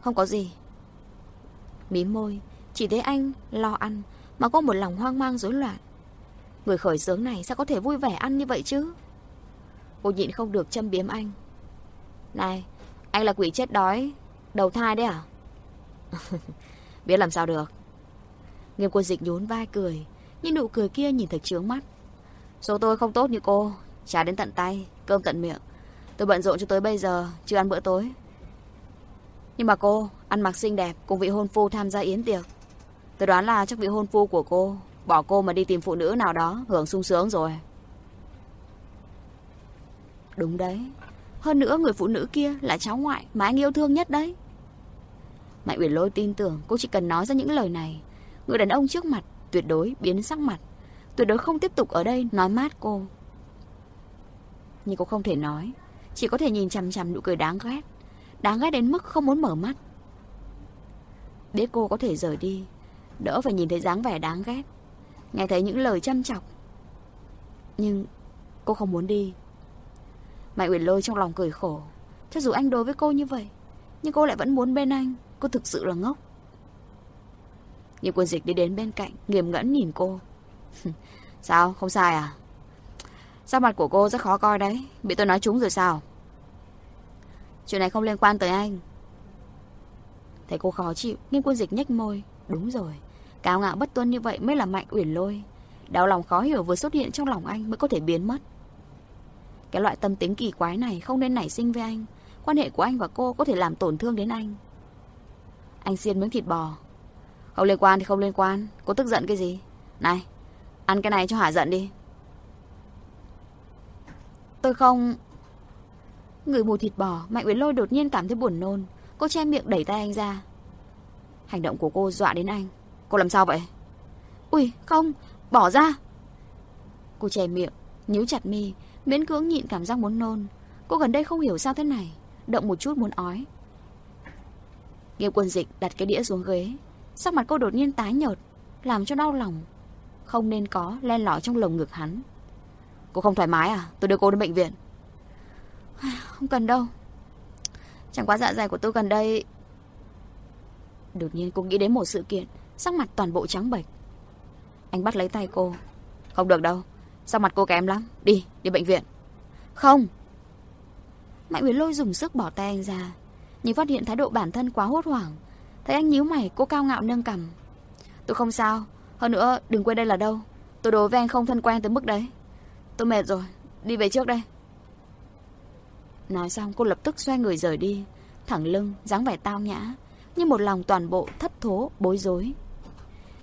Không có gì. Mí môi, chỉ thấy anh lo ăn mà có một lòng hoang mang rối loạn. Người khởi sướng này sao có thể vui vẻ ăn như vậy chứ? Cô nhịn không được châm biếm anh. Này, anh là quỷ chết đói, đầu thai đấy à? [LAUGHS] Biết làm sao được. Nghiêm quân dịch nhún vai cười, nhưng nụ cười kia nhìn thật chướng mắt. Số tôi không tốt như cô, trả đến tận tay, cơm tận miệng. Tôi bận rộn cho tới bây giờ, chưa ăn bữa tối. Nhưng mà cô, ăn mặc xinh đẹp, cùng vị hôn phu tham gia yến tiệc. Tôi đoán là chắc vị hôn phu của cô Bỏ cô mà đi tìm phụ nữ nào đó Hưởng sung sướng rồi Đúng đấy Hơn nữa người phụ nữ kia là cháu ngoại Mà anh yêu thương nhất đấy Mạnh Uyển Lôi tin tưởng cô chỉ cần nói ra những lời này Người đàn ông trước mặt Tuyệt đối biến sắc mặt. Tuyệt đối không tiếp tục ở đây nói mát cô. Nhưng cô không thể nói. Chỉ có thể nhìn chằm chằm nụ cười đáng ghét. Đáng ghét đến mức không muốn mở mắt. Biết cô có thể rời đi, Đỡ phải nhìn thấy dáng vẻ đáng ghét. Nghe thấy những lời chăm chọc. Nhưng cô không muốn đi. Mạnh Uyển Lôi trong lòng cười khổ. Cho dù anh đối với cô như vậy, Nhưng cô lại vẫn muốn bên anh. Cô thực sự là ngốc nghiêm quân dịch đi đến bên cạnh, Nghiêm ngẫn nhìn cô. [LAUGHS] Sao? Không sai à? Sao mặt của cô rất khó coi đấy. Bị tôi nói trúng rồi sao? Chuyện này không liên quan tới anh. Thấy cô khó chịu, Nghiêm quân dịch nhếch môi. Đúng rồi, Cao ngạo bất tuân như vậy mới là mạnh uyển lôi. Đau lòng khó hiểu vừa xuất hiện trong lòng anh Mới có thể biến mất. Cái loại tâm tính kỳ quái này không nên nảy sinh với anh. Quan hệ của anh và cô có thể làm tổn thương đến anh. Anh xiên miếng thịt bò. Không liên quan thì không liên quan Cô tức giận cái gì Này Ăn cái này cho hả giận đi Tôi không Người mùi thịt bò Mạnh Uyển Lôi đột nhiên cảm thấy buồn nôn Cô che miệng đẩy tay anh ra Hành động của cô dọa đến anh Cô làm sao vậy? Ui, không, bỏ ra. Cô che miệng, nhíu chặt mi, miễn cưỡng nhịn cảm giác muốn nôn. Cô gần đây không hiểu sao thế này, động một chút muốn ói. Nghiêm quân dịch đặt cái đĩa xuống ghế. Sắc mặt cô đột nhiên tái nhợt, làm cho đau lòng. Không nên có len lỏi trong lồng ngực hắn. Cô không thoải mái à? Tôi đưa cô đến bệnh viện. Không cần đâu. Chẳng quá dạ dày của tôi gần đây... Đột nhiên cô nghĩ đến một sự kiện Sắc mặt toàn bộ trắng bệch Anh bắt lấy tay cô Không được đâu Sắc mặt cô kém lắm Đi, đi bệnh viện Không Mạnh Uyển Lôi dùng sức bỏ tay anh ra Nhưng phát hiện thái độ bản thân quá hốt hoảng Thấy anh nhíu mày cô cao ngạo nâng cằm Tôi không sao Hơn nữa đừng quên đây là đâu Tôi đối với anh không thân quen tới mức đấy Tôi mệt rồi Đi về trước đây Nói xong cô lập tức xoay người rời đi Thẳng lưng, dáng vẻ tao nhã Nhưng một lòng toàn bộ thất thố, bối rối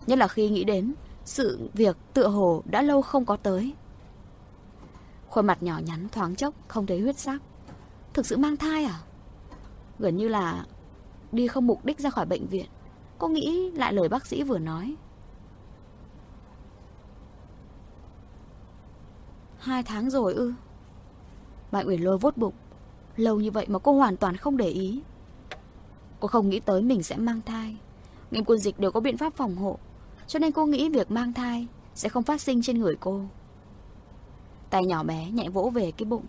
Nhất là khi nghĩ đến sự việc tựa hồ đã lâu không có tới. Khuôn mặt nhỏ nhắn thoáng chốc không thấy huyết sắc. Thực sự mang thai à? Gần như là đi không mục đích ra khỏi bệnh viện. Cô nghĩ lại lời bác sĩ vừa nói. Hai tháng rồi ư? Mạnh Uyển lôi vốt bụng. Lâu như vậy mà cô hoàn toàn không để ý. Cô không nghĩ tới mình sẽ mang thai. Nghiêm quân dịch đều có biện pháp phòng hộ. Cho nên cô nghĩ việc mang thai sẽ không phát sinh trên người cô. Tay nhỏ bé nhẹ vỗ về cái bụng.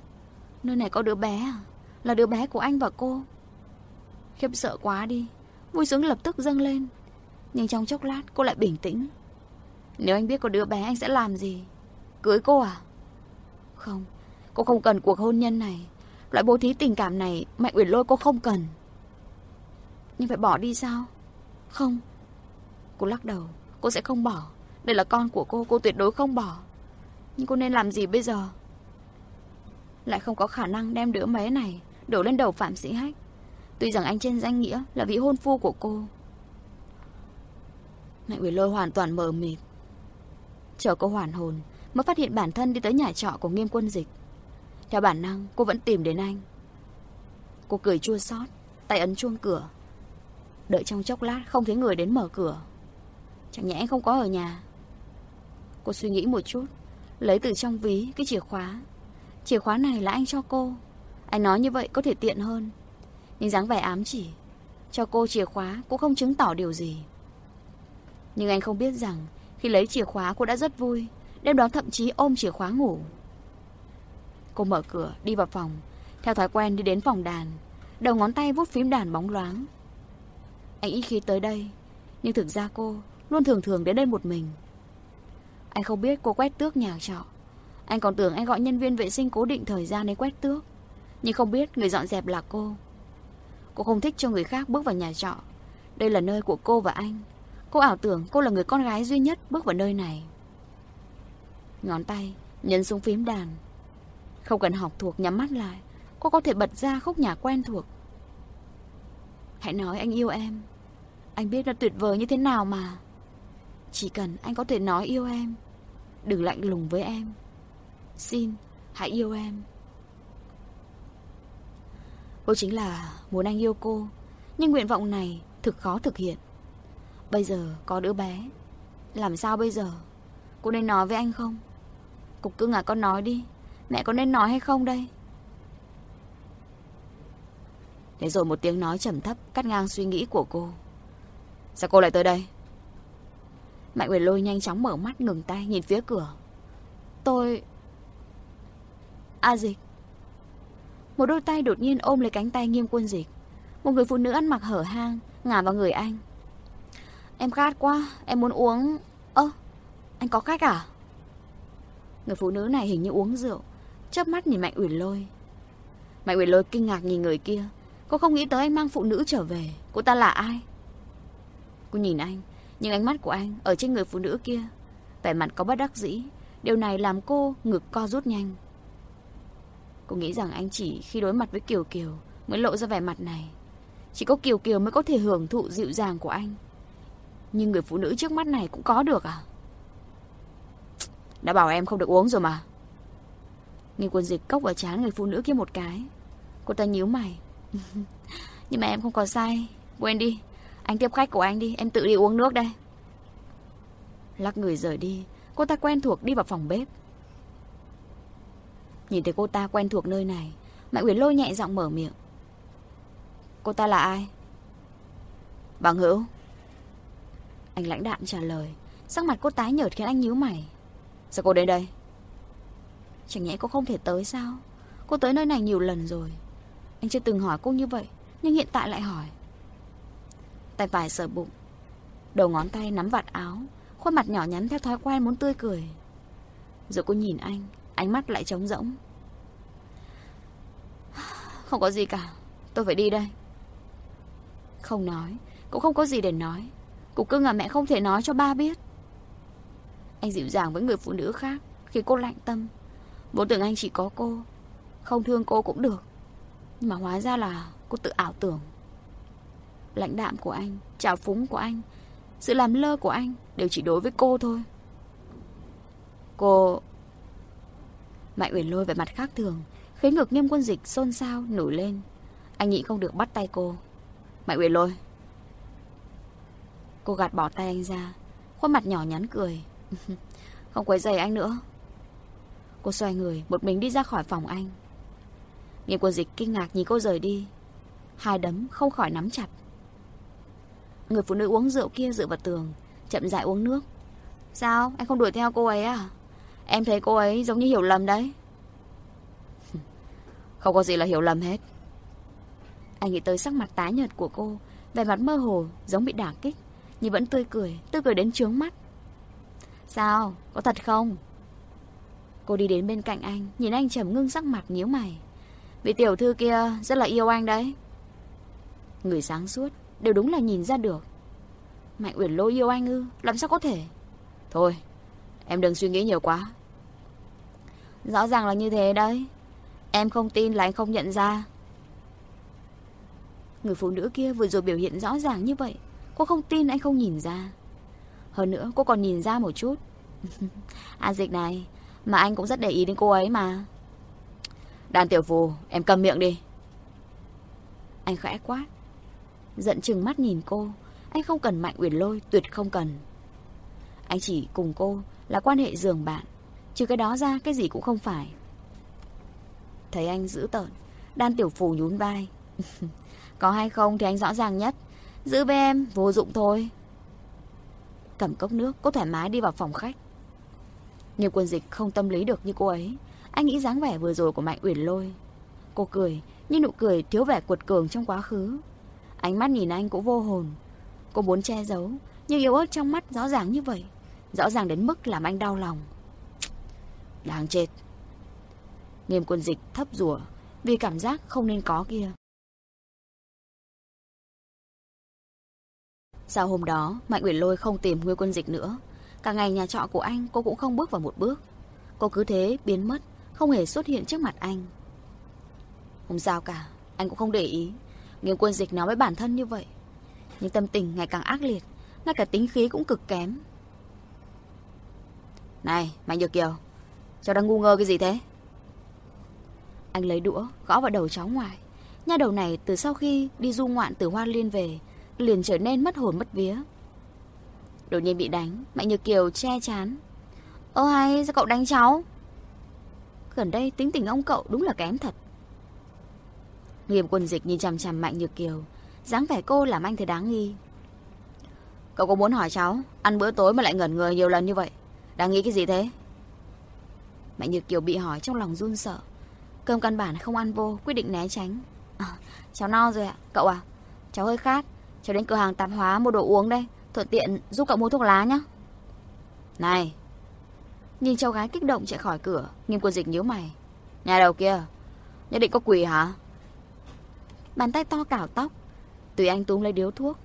Nơi này có đứa bé à? Là đứa bé của anh và cô. Khiếp sợ quá đi. Vui sướng lập tức dâng lên. Nhưng trong chốc lát cô lại bình tĩnh. Nếu anh biết có đứa bé anh sẽ làm gì? Cưới cô à? Không, cô không cần cuộc hôn nhân này. Loại bố thí tình cảm này Mạnh Uyển Lôi cô không cần. Nhưng phải bỏ đi sao? Không. Cô lắc đầu, cô sẽ không bỏ. Đây là con của cô, cô tuyệt đối không bỏ. Nhưng cô nên làm gì bây giờ? Lại không có khả năng đem đứa bé này đổ lên đầu Phạm Sĩ Hách. Tuy rằng anh trên danh nghĩa là vị hôn phu của cô. Mạnh Quỷ Lôi hoàn toàn mờ mịt. Chờ cô hoàn hồn, mới phát hiện bản thân đi tới nhà trọ của nghiêm quân dịch. Theo bản năng, cô vẫn tìm đến anh. Cô cười chua xót, tay ấn chuông cửa. Đợi trong chốc lát không thấy người đến mở cửa. Chẳng nhẽ anh không có ở nhà. Cô suy nghĩ một chút, lấy từ trong ví cái chìa khóa. Chìa khóa này là anh cho cô. Anh nói như vậy có thể tiện hơn. Nhưng dáng vẻ ám chỉ, cho cô chìa khóa cũng không chứng tỏ điều gì. Nhưng anh không biết rằng khi lấy chìa khóa cô đã rất vui, đêm đó thậm chí ôm chìa khóa ngủ. Cô mở cửa, đi vào phòng, theo thói quen đi đến phòng đàn, đầu ngón tay vuốt phím đàn bóng loáng. Anh ít khi tới đây, nhưng thực ra cô luôn thường thường đến đây một mình. Anh không biết cô quét tước nhà trọ. Anh còn tưởng anh gọi nhân viên vệ sinh cố định thời gian để quét tước. Nhưng không biết người dọn dẹp là cô. Cô không thích cho người khác bước vào nhà trọ. Đây là nơi của cô và anh. Cô ảo tưởng cô là người con gái duy nhất bước vào nơi này. Ngón tay nhấn xuống phím đàn. Không cần học thuộc nhắm mắt lại. Cô có thể bật ra khúc nhạc quen thuộc. Hãy nói anh yêu em. Anh biết nó tuyệt vời như thế nào mà. Chỉ cần anh có thể nói yêu em. Đừng lạnh lùng với em. Xin, hãy yêu em. Cô chính là muốn anh yêu cô. Nhưng nguyện vọng này thực khó thực hiện. Bây giờ có đứa bé. Làm sao bây giờ? Cô nên nói với anh không? Cục cưng à con nói đi. Mẹ có nên nói hay không đây? Thế rồi một tiếng nói trầm thấp, cắt ngang suy nghĩ của cô. Sao cô lại tới đây? Mạnh Uyển Lôi nhanh chóng mở mắt, ngừng tay, nhìn phía cửa. Tôi... A Dịch. Một đôi tay đột nhiên ôm lấy cánh tay nghiêm quân dịch. Một người phụ nữ ăn mặc hở hang, ngả vào người anh. Em khát quá, em muốn uống... Ơ, anh có khách à? Người phụ nữ này hình như uống rượu, chớp mắt nhìn Mạnh Uyển Lôi. Mạnh Uyển Lôi kinh ngạc nhìn người kia. Cô không nghĩ tới anh mang phụ nữ trở về. Cô ta là ai? Cô nhìn anh, nhưng ánh mắt của anh ở trên người phụ nữ kia. Vẻ mặt có bất đắc dĩ. Điều này làm cô ngực co rút nhanh. Cô nghĩ rằng anh chỉ khi đối mặt với Kiều Kiều mới lộ ra vẻ mặt này. Chỉ có Kiều Kiều mới có thể hưởng thụ dịu dàng của anh. Nhưng người phụ nữ trước mắt này cũng có được à? Đã bảo em không được uống rồi mà. Nghiêm quân dịch cốc vào chán người phụ nữ kia một cái. Cô ta nhíu mày. [LAUGHS] Nhưng mà em không có sai. Quên đi. Anh tiếp khách của anh đi. Em tự đi uống nước đây. Lắc người rời đi. Cô ta quen thuộc đi vào phòng bếp. Nhìn thấy cô ta quen thuộc nơi này. Mạnh Uyển lôi nhẹ giọng mở miệng. Cô ta là ai? Bằng hữu. Anh lãnh đạm trả lời. Sắc mặt cô tái nhợt khiến anh nhíu mày. Sao cô đến đây? Chẳng nhẽ cô không thể tới sao? Cô tới nơi này nhiều lần rồi. Anh chưa từng hỏi cô như vậy, nhưng hiện tại lại hỏi. Tay phải sờ bụng, đầu ngón tay nắm vạt áo, khuôn mặt nhỏ nhắn theo thói quen muốn tươi cười. Rồi cô nhìn anh, ánh mắt lại trống rỗng. Không có gì cả, tôi phải đi đây. Không nói, cũng không có gì để nói. Cục cưng à mẹ không thể nói cho ba biết. Anh dịu dàng với người phụ nữ khác Khi cô lạnh tâm Vốn tưởng anh chỉ có cô Không thương cô cũng được Nhưng mà hóa ra là cô tự ảo tưởng Lãnh đạm của anh Trào phúng của anh Sự làm lơ của anh Đều chỉ đối với cô thôi Cô Mạnh Uyển lôi về mặt khác thường Khiến ngực nghiêm quân dịch xôn xao nổi lên Anh nhịn không được bắt tay cô. Mạnh Uyển Lôi. Cô gạt bỏ tay anh ra. Khuôn mặt nhỏ nhắn cười. [LAUGHS] Không quấy rầy anh nữa. Cô xoay người, một mình đi ra khỏi phòng anh. Nghiêm quân dịch kinh ngạc nhìn cô rời đi. Hai đấm không khỏi nắm chặt. Người phụ nữ uống rượu kia dựa vào tường, chậm rãi uống nước. Sao? Anh không đuổi theo cô ấy à? Em thấy cô ấy giống như hiểu lầm đấy. Không có gì là hiểu lầm hết. Anh nghĩ tới sắc mặt tái nhợt của cô, vẻ mặt mơ hồ, giống bị đả kích, nhưng vẫn tươi cười, tươi cười đến trướng mắt. Sao? Có thật không? Cô đi đến bên cạnh anh, nhìn anh trầm ngưng sắc mặt nhíu mày. Vị tiểu thư kia rất là yêu anh đấy. Người sáng suốt, đều đúng là nhìn ra được. Mạnh Uyển Lô yêu anh ư? Làm sao có thể? Thôi, em đừng suy nghĩ nhiều quá. Rõ ràng là như thế đấy. Em không tin là anh không nhận ra. Người phụ nữ kia vừa rồi biểu hiện rõ ràng như vậy. Cô không tin anh không nhìn ra. Hơn nữa cô còn nhìn ra một chút. [LAUGHS] à dịch này, mà anh cũng rất để ý đến cô ấy mà. Đàn tiểu phù, em cầm miệng đi. Anh khẽ quát. Giận chừng mắt nhìn cô. Anh không cần mạnh uyển lôi, tuyệt không cần. Anh chỉ cùng cô là quan hệ giường bạn chứ cái đó ra, cái gì cũng không phải. Thấy anh giữ tợn, đan tiểu phù nhún vai. [LAUGHS] Có hay không thì anh rõ ràng nhất. Giữ với em, vô dụng thôi. Cầm cốc nước, cô thoải mái đi vào phòng khách. nhiều quân dịch không tâm lý được như cô ấy. Anh nghĩ dáng vẻ vừa rồi của Mạnh Uyển Lôi. Cô cười, nhưng nụ cười thiếu vẻ cuột cường trong quá khứ. Ánh mắt nhìn anh cũng vô hồn. Cô muốn che giấu, nhưng yếu ớt trong mắt rõ ràng như vậy. Rõ ràng đến mức làm anh đau lòng. Đáng chết. Nghiêm quân dịch thấp rủa vì cảm giác không nên có kia. Sau hôm đó, Mạnh Uyển Lôi không tìm Nguyên Quân Dịch nữa. Cả ngày nhà trọ của anh cô cũng không bước vào một bước. Cô cứ thế biến mất, không hề xuất hiện trước mặt anh. Không sao cả, anh cũng không để ý. Nghiêm Quân Dịch nói với bản thân như vậy. Nhưng tâm tình ngày càng ác liệt, ngay cả tính khí cũng cực kém. Này, Mạnh Nhược Kiều, cháu đang ngu ngơ cái gì thế? Anh lấy đũa, gõ vào đầu cháu ngoại. Nha đầu này từ sau khi đi du ngoạn từ Hoa Liên về, liền trở nên mất hồn mất vía. Đột nhiên bị đánh, Mạnh Nhược Kiều che chán. ô hay, sao cậu đánh cháu? Gần đây tính tình ông cậu đúng là kém thật. Nghiêm quân dịch nhìn chằm chằm Mạnh Nhược Kiều, dáng vẻ cô làm anh thấy đáng nghi. Cậu có muốn hỏi cháu, ăn bữa tối mà lại ngẩn người nhiều lần như vậy, đang nghĩ cái gì thế? Mạnh Nhược Kiều bị hỏi trong lòng run sợ. Cơm căn bản không ăn vô, quyết định né tránh. À, cháu no rồi ạ, cậu à, cháu hơi khát, Cháu đến cửa hàng tạp hóa mua đồ uống đây. Thuận tiện giúp cậu mua thuốc lá nhá. Này. Nhìn cháu gái kích động chạy khỏi cửa Nghiêm quân dịch nhíu mày. Nhà đầu kia Nhất định có quỷ hả? Bàn tay to cào tóc. Tùy anh túm lấy điếu thuốc.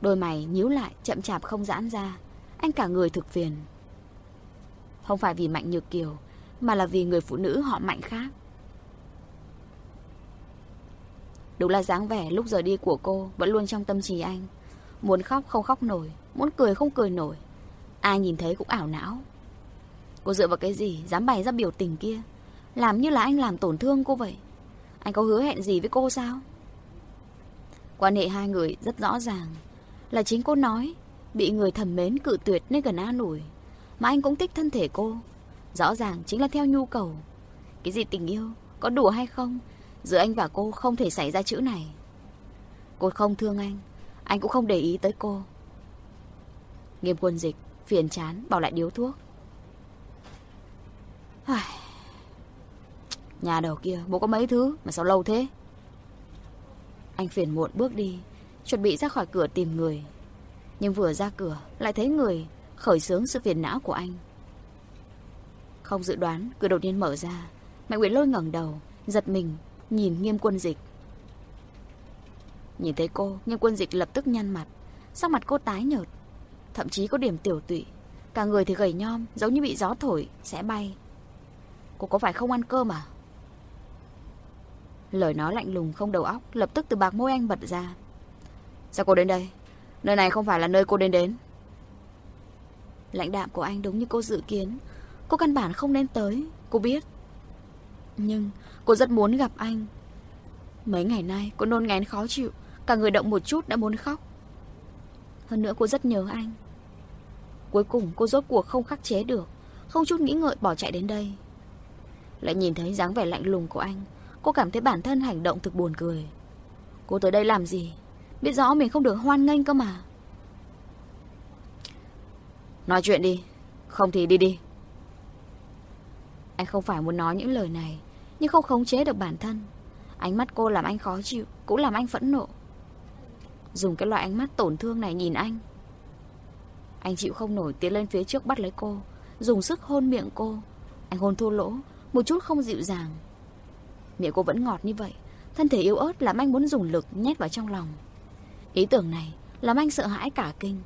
Đôi mày nhíu lại chậm chạp không giãn ra. Anh cả người thực phiền. Không phải vì mạnh nhược kiều mà là vì người phụ nữ họ mạnh khác. Đúng là dáng vẻ lúc rời đi của cô Vẫn luôn trong tâm trí anh. Muốn khóc không khóc nổi, Muốn cười không cười nổi. Ai nhìn thấy cũng ảo não. Cô dựa vào cái gì dám bày ra biểu tình kia? Làm như là anh làm tổn thương cô vậy. Anh có hứa hẹn gì với cô sao? Quan hệ hai người rất rõ ràng. Là chính cô nói, Bị người thầm mến cự tuyệt nên gần an ủi Mà anh cũng thích thân thể cô. Rõ ràng chính là theo nhu cầu. Cái gì tình yêu, Có đủ hay không, Giữa anh và cô không thể xảy ra chữ này. Cô không thương anh Anh cũng không để ý tới cô. Nghiêm quân dịch, Phiền chán bỏ lại điếu thuốc. Nhà đầu kia, bố có mấy thứ Mà sao lâu thế? Anh phiền muộn bước đi, Chuẩn bị ra khỏi cửa tìm người. Nhưng vừa ra cửa, lại thấy người Khởi sướng sự phiền não của anh. Không dự đoán Cửa đột nhiên mở ra Mạnh Nguyễn lôi ngẩng đầu Giật mình nhìn nghiêm quân dịch. Nhìn thấy cô, nghiêm quân dịch lập tức nhăn mặt. Sắc mặt cô tái nhợt. Thậm chí có điểm tiểu tụy. Cả người thì gầy nhom, giống như bị gió thổi, sẽ bay. Cô có phải không ăn cơm à? Lời nói lạnh lùng không đầu óc, lập tức từ bạc môi anh bật ra. Sao cô đến đây? Nơi này không phải là nơi cô đến đến. Lãnh đạm của anh đúng như cô dự kiến. Cô căn bản không nên tới, cô biết. Nhưng cô rất muốn gặp anh. Mấy ngày nay cô nôn ngén khó chịu. Cả người động một chút đã muốn khóc. Hơn nữa cô rất nhớ anh. Cuối cùng cô rốt cuộc không khắc chế được. Không chút nghĩ ngợi bỏ chạy đến đây. Lại nhìn thấy dáng vẻ lạnh lùng của anh. Cô cảm thấy bản thân hành động thực buồn cười. Cô tới đây làm gì? Biết rõ mình không được hoan nghênh cơ mà. Nói chuyện đi. Không thì đi đi. Anh không phải muốn nói những lời này, Nhưng không khống chế được bản thân. Ánh mắt cô làm anh khó chịu, Cũng làm anh phẫn nộ. Dùng cái loại ánh mắt tổn thương này nhìn anh. Anh chịu không nổi tiến lên phía trước bắt lấy cô, Dùng sức hôn miệng cô. Anh hôn thua lỗ, Một chút không dịu dàng. Miệng cô vẫn ngọt như vậy, Thân thể yếu ớt làm anh muốn dùng lực nhét vào trong lòng. Ý tưởng này làm anh sợ hãi cả kinh.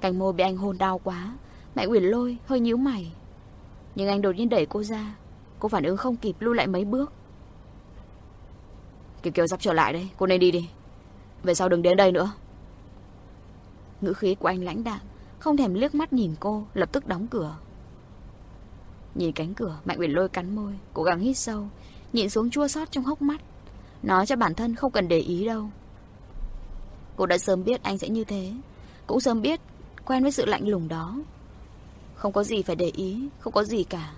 Cành môi bị anh hôn đau quá, Mẹ Uyển lôi, hơi nhíu mày. Nhưng anh đột nhiên đẩy cô ra. Cô phản ứng không kịp lưu lại mấy bước. Kiều Kiều sắp trở lại đấy Cô nên đi đi. Về sau đừng đến đây nữa. Ngữ khí của anh lãnh đạm, Không thèm liếc mắt nhìn cô, Lập tức đóng cửa. Nhìn cánh cửa, Mạnh Uyển lôi cắn môi, Cố gắng hít sâu, Nhìn xuống chua xót trong hốc mắt. Nói cho bản thân không cần để ý đâu. Cô đã sớm biết anh sẽ như thế, Cũng sớm biết Quen với sự lạnh lùng đó. Không có gì phải để ý, Không có gì cả.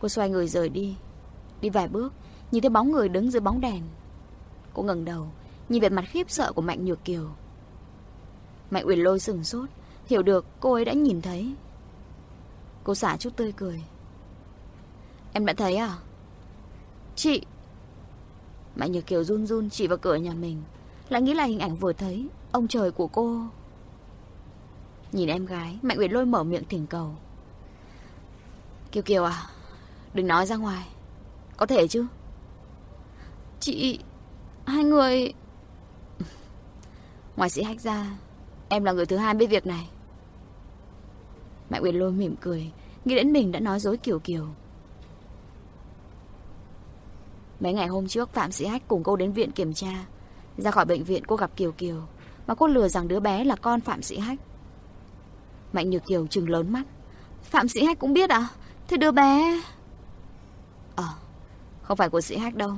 Cô xoay người rời đi. Đi vài bước, Nhìn thấy bóng người đứng dưới bóng đèn. Cô ngẩng đầu, Nhìn về mặt khiếp sợ của Mạnh Nhược Kiều. Mạnh Uyển lôi sừng sốt, Hiểu được cô ấy đã nhìn thấy. Cô xả chút tươi cười. Em đã thấy à? Chị! Mạnh Nhược Kiều run run chỉ vào cửa nhà mình, Lại nghĩ là hình ảnh vừa thấy, Ông trời của cô. Nhìn em gái, Mạnh Uyển lôi mở miệng thỉnh cầu. Kiều Kiều à Đừng nói ra ngoài. Có thể chứ? Chị, Hai người [LAUGHS] Ngoài sĩ hách ra Em là người thứ hai biết việc này. Mạnh Uyển lôi mỉm cười, Nghĩ đến mình đã nói dối Kiều Kiều. Mấy ngày hôm trước, Phạm Sĩ Hách cùng cô đến viện kiểm tra. Ra khỏi bệnh viện, cô gặp Kiều Kiều, Mà cô lừa rằng đứa bé là con Phạm Sĩ Hách. Mạnh Nhược Kiều trừng lớn mắt. Phạm Sĩ Hách cũng biết à Thế đứa bé Ờ Không phải của Sĩ Hách đâu.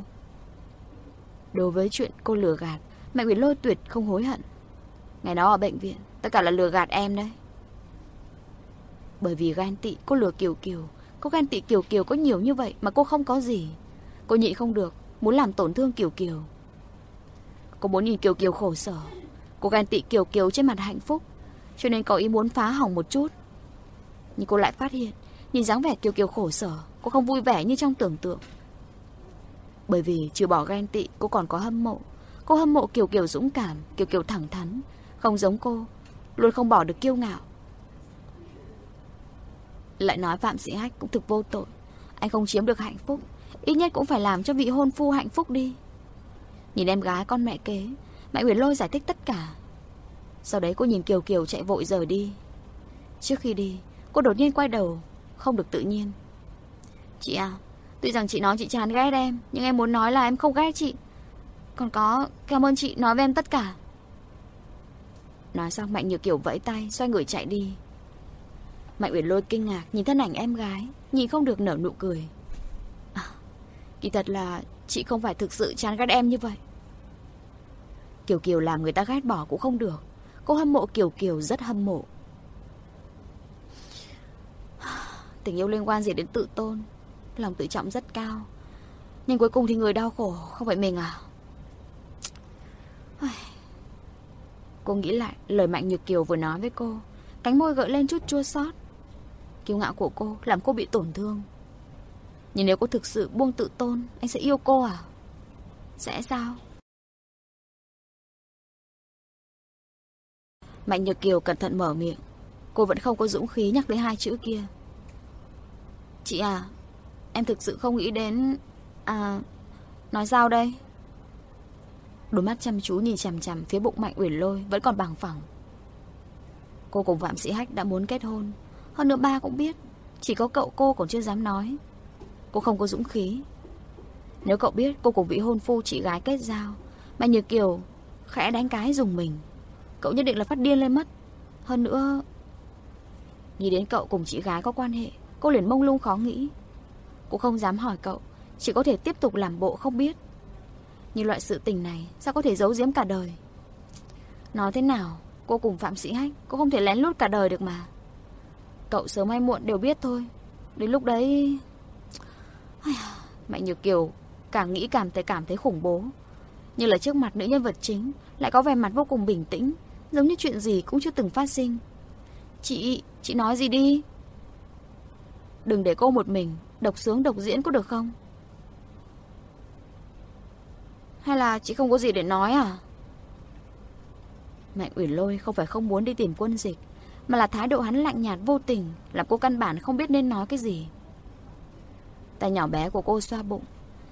Đối với chuyện cô lừa gạt, Mạnh Uyển Lôi tuyệt không hối hận. Ngày đó ở bệnh viện, Tất cả là lừa gạt em đấy. Bởi vì ghen tị, cô lừa Kiều Kiều. Cô ghen tị Kiều Kiều có nhiều như vậy Mà cô không có gì. Cô nhịn không được, Muốn làm tổn thương Kiều Kiều. Cô muốn nhìn Kiều Kiều khổ sở. Cô ghen tị Kiều Kiều trên mặt hạnh phúc. Cho nên có ý muốn phá hỏng một chút. Nhưng cô lại phát hiện, Nhìn dáng vẻ Kiều Kiều khổ sở, Cô không vui vẻ như trong tưởng tượng. Bởi vì trừ bỏ ghen tị, Cô còn có hâm mộ. Cô hâm mộ Kiều Kiều dũng cảm Kiều Kiều thẳng thắn, Không giống cô, Luôn không bỏ được kiêu ngạo. Lại nói Phạm Sĩ Hách cũng thực vô tội. Anh không chiếm được hạnh phúc, Ít nhất cũng phải làm cho vị hôn phu hạnh phúc đi. Nhìn em gái con mẹ kế, Mẹ Huyền Lôi giải thích tất cả. Sau đấy cô nhìn Kiều Kiều chạy vội rời đi. Trước khi đi Cô đột nhiên quay đầu Không được tự nhiên. Chị à Tuy rằng chị nói chị chán ghét em Nhưng em muốn nói là em không ghét chị. Còn có Cảm ơn chị nói với em tất cả. Nói xong Mạnh Nhược Kiều vẫy tay Xoay người chạy đi. Mạnh Uyển Lôi kinh ngạc Nhìn thân ảnh em gái Nhìn không được nở nụ cười. À, Kỳ thật là Chị không phải thực sự chán ghét em như vậy. Kiều Kiều làm người ta ghét bỏ cũng không được. Cô hâm mộ Kiều Kiều rất hâm mộ. [SIGHS] Tình yêu liên quan gì đến tự tôn? Lòng tự trọng rất cao. Nhưng cuối cùng thì người đau khổ Không phải mình à? [SIGHS] Cô nghĩ lại, lời Mạnh Nhược Kiều vừa nói với cô, Cánh môi gợi lên chút chua xót Kiêu ngạo của cô làm cô bị tổn thương. Nhưng nếu cô thực sự buông tự tôn, Anh sẽ yêu cô à? Sẽ sao? Mạnh Nhược Kiều cẩn thận mở miệng. Cô vẫn không có dũng khí nhắc đến hai chữ kia. Chị à Em thực sự không nghĩ đến À Nói sao đây? Đôi mắt chăm chú nhìn chằm chằm phía bụng Mạnh Uyển Lôi Vẫn còn bằng phẳng. Cô cùng Phạm Sĩ Hách đã muốn kết hôn. Hơn nữa ba cũng biết, Chỉ có cậu cô còn chưa dám nói. Cô không có dũng khí. Nếu cậu biết cô cùng vị hôn phu chị gái kết giao, Mạnh Nhược Kiều Khẽ đánh cái dùng mình. Cậu nhất định là phát điên lên mất. Hơn nữa, Nghĩ đến cậu cùng chị gái có quan hệ, Cô liền mông lung khó nghĩ. Cô không dám hỏi cậu, Chỉ có thể tiếp tục làm bộ không biết. Như loại sự tình này Sao có thể giấu giếm cả đời? Nói thế nào, Cô cùng Phạm Sĩ Hách Cô không thể lén lút cả đời được mà. Cậu sớm hay muộn đều biết thôi. Đến lúc đấy Mạnh Như Kiều càng nghĩ càng thấy, cảm thấy khủng bố. Như là trước mặt nữ nhân vật chính Lại có vẻ mặt vô cùng bình tĩnh. Giống như chuyện gì cũng chưa từng phát sinh. Chị, chị nói gì đi? Đừng để cô một mình Độc sướng độc diễn có được không? Hay là chị không có gì để nói à? Mạnh Uyển Lôi không phải không muốn đi tìm quân dịch Mà là thái độ hắn lạnh nhạt vô tình Làm cô căn bản không biết nên nói cái gì. Tay nhỏ bé của cô xoa bụng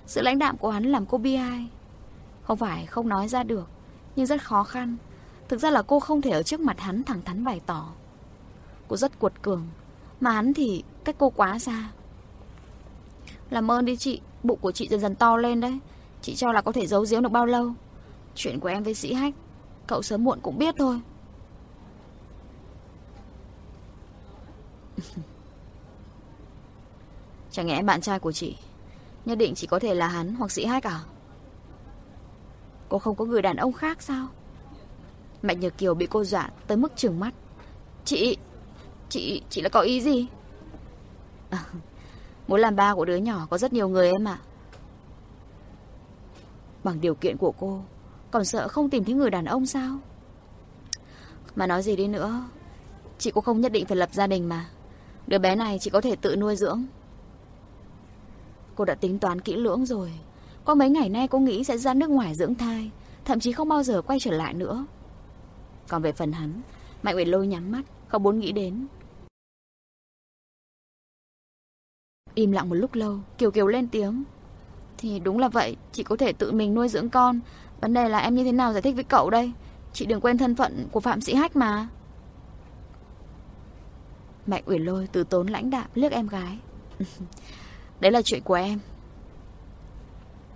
Sự lãnh đạm của hắn làm cô bi ai. Không phải không nói ra được Nhưng rất khó khăn. Thực ra là cô không thể ở trước mặt hắn thẳng thắn bày tỏ. Cô rất cuột cường, Mà hắn thì cách cô quá xa. Làm ơn đi chị, Bụng của chị dần dần to lên đấy. Chị cho là có thể giấu giếm được bao lâu. Chuyện của em với sĩ hách, Cậu sớm muộn cũng biết thôi. [LAUGHS] Chẳng lẽ bạn trai của chị Nhất định chỉ có thể là hắn hoặc sĩ hách à? Cô không có người đàn ông khác sao? Mạnh Nhược Kiều bị cô dọa Tới mức trừng mắt. Chị Chị Chị là có ý gì? À, Muốn làm ba của đứa nhỏ có rất nhiều người em ạ. Bằng điều kiện của cô Còn sợ không tìm thấy người đàn ông sao? Mà nói gì đi nữa Chị cũng không nhất định phải lập gia đình mà. Đứa bé này chị có thể tự nuôi dưỡng. Cô đã tính toán kỹ lưỡng rồi. Có mấy ngày nay cô nghĩ sẽ ra nước ngoài dưỡng thai Thậm chí không bao giờ quay trở lại nữa. Còn về phần hắn, Mạnh Uyển Lôi nhắm mắt Không muốn nghĩ đến. Im lặng một lúc lâu, Kiều Kiều lên tiếng. Thì đúng là vậy, Chị có thể tự mình nuôi dưỡng con. Vấn đề là em như thế nào giải thích với cậu đây? Chị đừng quên thân phận của Phạm Sĩ Hách mà. Mạnh Uyển Lôi từ tốn lãnh đạm liếc em gái. [LAUGHS] Đấy là chuyện của em.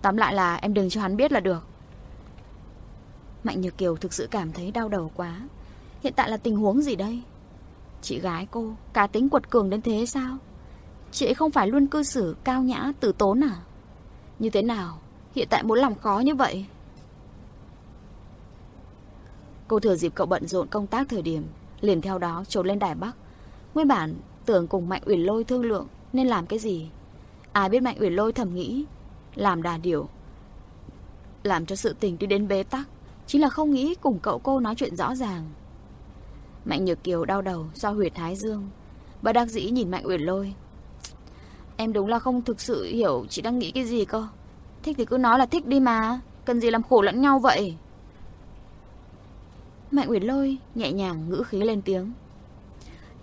Tóm lại là em đừng cho hắn biết là được. Mạnh Nhược Kiều thực sự cảm thấy đau đầu quá. Hiện tại là tình huống gì đây? Chị gái cô, Cá tính quật cường đến thế sao? Chị ấy không phải luôn cư xử cao nhã, tử tốn à? Như thế nào? Hiện tại muốn làm khó như vậy? Cô thừa dịp cậu bận rộn công tác thời điểm, Liền theo đó trốn lên Đài Bắc. Nguyên bản tưởng cùng Mạnh Uyển Lôi thương lượng Nên làm cái gì? Ai biết Mạnh Uyển Lôi thầm nghĩ, Làm đà điểu, Làm cho sự tình đi đến bế tắc. Chính là không nghĩ cùng cậu cô nói chuyện rõ ràng. Mạnh Nhược Kiều đau đầu, Do huyệt thái dương. Bà đặc dĩ nhìn Mạnh Uyển Lôi. Em đúng là không thực sự hiểu Chị đang nghĩ cái gì cơ. Thích thì cứ nói là thích đi mà, Cần gì làm khổ lẫn nhau vậy? Mạnh Uyển Lôi nhẹ nhàng ngữ khí lên tiếng.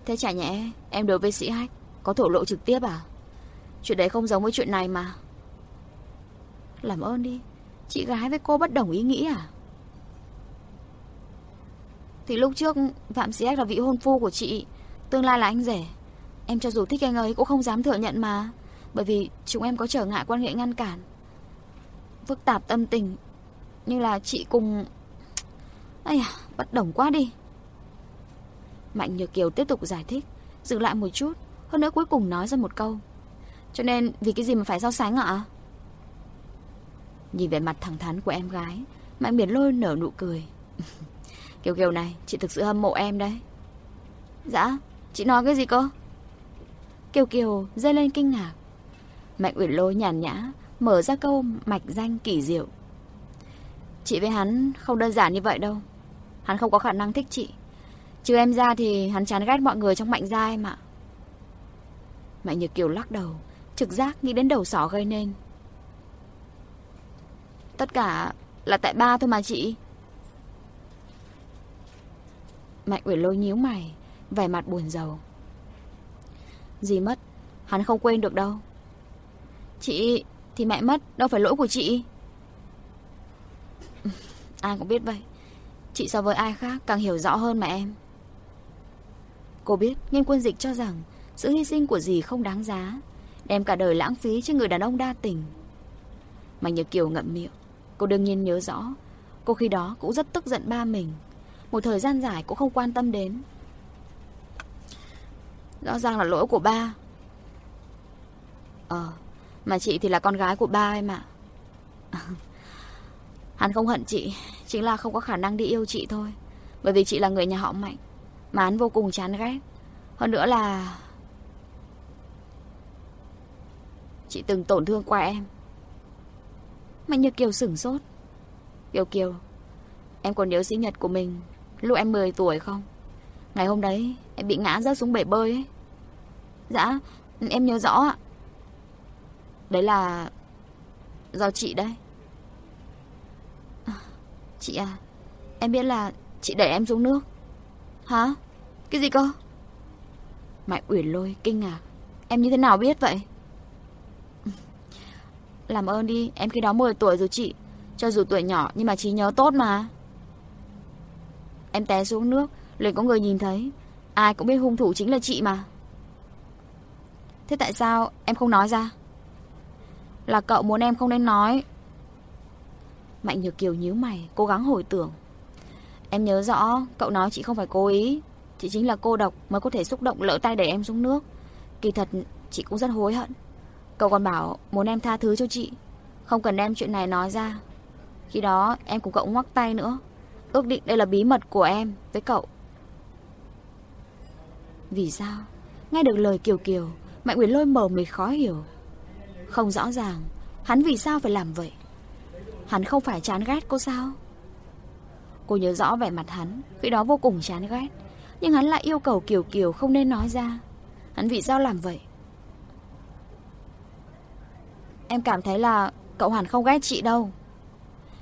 Thế chả nhẽ em đối với sĩ hách Có thổ lộ trực tiếp à? Chuyện đấy không giống với chuyện này mà. Làm ơn đi, Chị gái với cô bất đồng ý nghĩ à? Thì lúc trước Phạm Sĩ Ác là vị hôn phu của chị Tương lai là anh rể. Em cho dù thích anh ấy cũng không dám thừa nhận mà Bởi vì chúng em có trở ngại quan hệ ngăn cản. Phức tạp tâm tình Như là chị cùng Ây à, bất đồng quá đi. Mạnh Nhược Kiều tiếp tục giải thích Dừng lại một chút Hơn nữa cuối cùng nói ra một câu. Cho nên vì cái gì mà phải so sánh ạ? Nhìn về mặt thẳng thắn của em gái Mạnh biển lôi nở nụ cười. [LAUGHS] Kiều Kiều này, Chị thực sự hâm mộ em đấy. Dạ Chị nói cái gì cơ Kiều Kiều dây lên kinh ngạc. Mạnh Uyển Lôi nhàn nhã, Mở ra câu mạch danh kỳ diệu. Chị với hắn không đơn giản như vậy đâu. Hắn không có khả năng thích chị. Trừ em ra thì hắn chán ghét mọi người trong mạnh gia em ạ. Mạnh Nhược Kiều lắc đầu, Trực giác nghĩ đến đầu sỏ gây nên. Tất cả là tại ba thôi mà chị. Mạnh Uyển lôi nhíu mày, Vẻ mặt buồn rầu. Gì mất, Hắn không quên được đâu. Chị, thì mẹ mất, Đâu phải lỗi của chị. Ai cũng biết vậy, Chị so với ai khác càng hiểu rõ hơn mà em. Cô biết nghiêm quân dịch cho rằng Sự hy sinh của dì không đáng giá, Đem cả đời lãng phí cho người đàn ông đa tình. Mà Nhật Kiều ngậm miệng, Cô đương nhiên nhớ rõ, Cô khi đó cũng rất tức giận ba mình. Một thời gian dài cũng không quan tâm đến Rõ ràng là lỗi của ba Ờ Mà chị thì là con gái của ba em ạ. [LAUGHS] Hắn không hận chị, chính là không có khả năng đi yêu chị thôi. Bởi vì chị là người nhà họ Mạnh, mà hắn vô cùng chán ghét. Hơn nữa là... Chị từng tổn thương qua em. Mạnh Như Kiều sửng sốt. Kiều Kiều, em còn nhớ sinh nhật của mình lúc em 10 tuổi không? Ngày hôm đấy, em bị ngã rớt xuống bể bơi ấy. Dạ, em nhớ rõ ạ. Đấy là... Do chị đấy. À, chị à, em biết là chị đẩy em xuống nước. Hả? Cái gì cơ? Mạnh Uyển lôi kinh ngạc. Em như thế nào biết vậy? Làm ơn đi, em khi đó 10 tuổi rồi chị. Cho dù tuổi nhỏ nhưng mà trí nhớ tốt mà. Em té xuống nước, liền có người nhìn thấy. Ai cũng biết hung thủ chính là chị mà. Thế tại sao em không nói ra? Là cậu muốn em không nên nói. Mạnh Nhược Kiều nhíu mày, cố gắng hồi tưởng. Em nhớ rõ, cậu nói chị không phải cố ý. Chị chính là cô độc mới có thể xúc động lỡ tay để em xuống nước. Kỳ thật, chị cũng rất hối hận. Cậu còn bảo muốn em tha thứ cho chị. Không cần đem chuyện này nói ra. Khi đó em cùng cậu ngoắc tay nữa. Ước định đây là bí mật của em với cậu. Vì sao? Nghe được lời Kiều Kiều, Mạnh quyền Lôi mờ mịt khó hiểu. Không rõ ràng, hắn vì sao phải làm vậy? Hắn không phải chán ghét cô sao? Cô nhớ rõ vẻ mặt hắn, khi đó vô cùng chán ghét. Nhưng hắn lại yêu cầu Kiều Kiều không nên nói ra. Hắn vì sao làm vậy? Em cảm thấy là cậu hẳn không ghét chị đâu.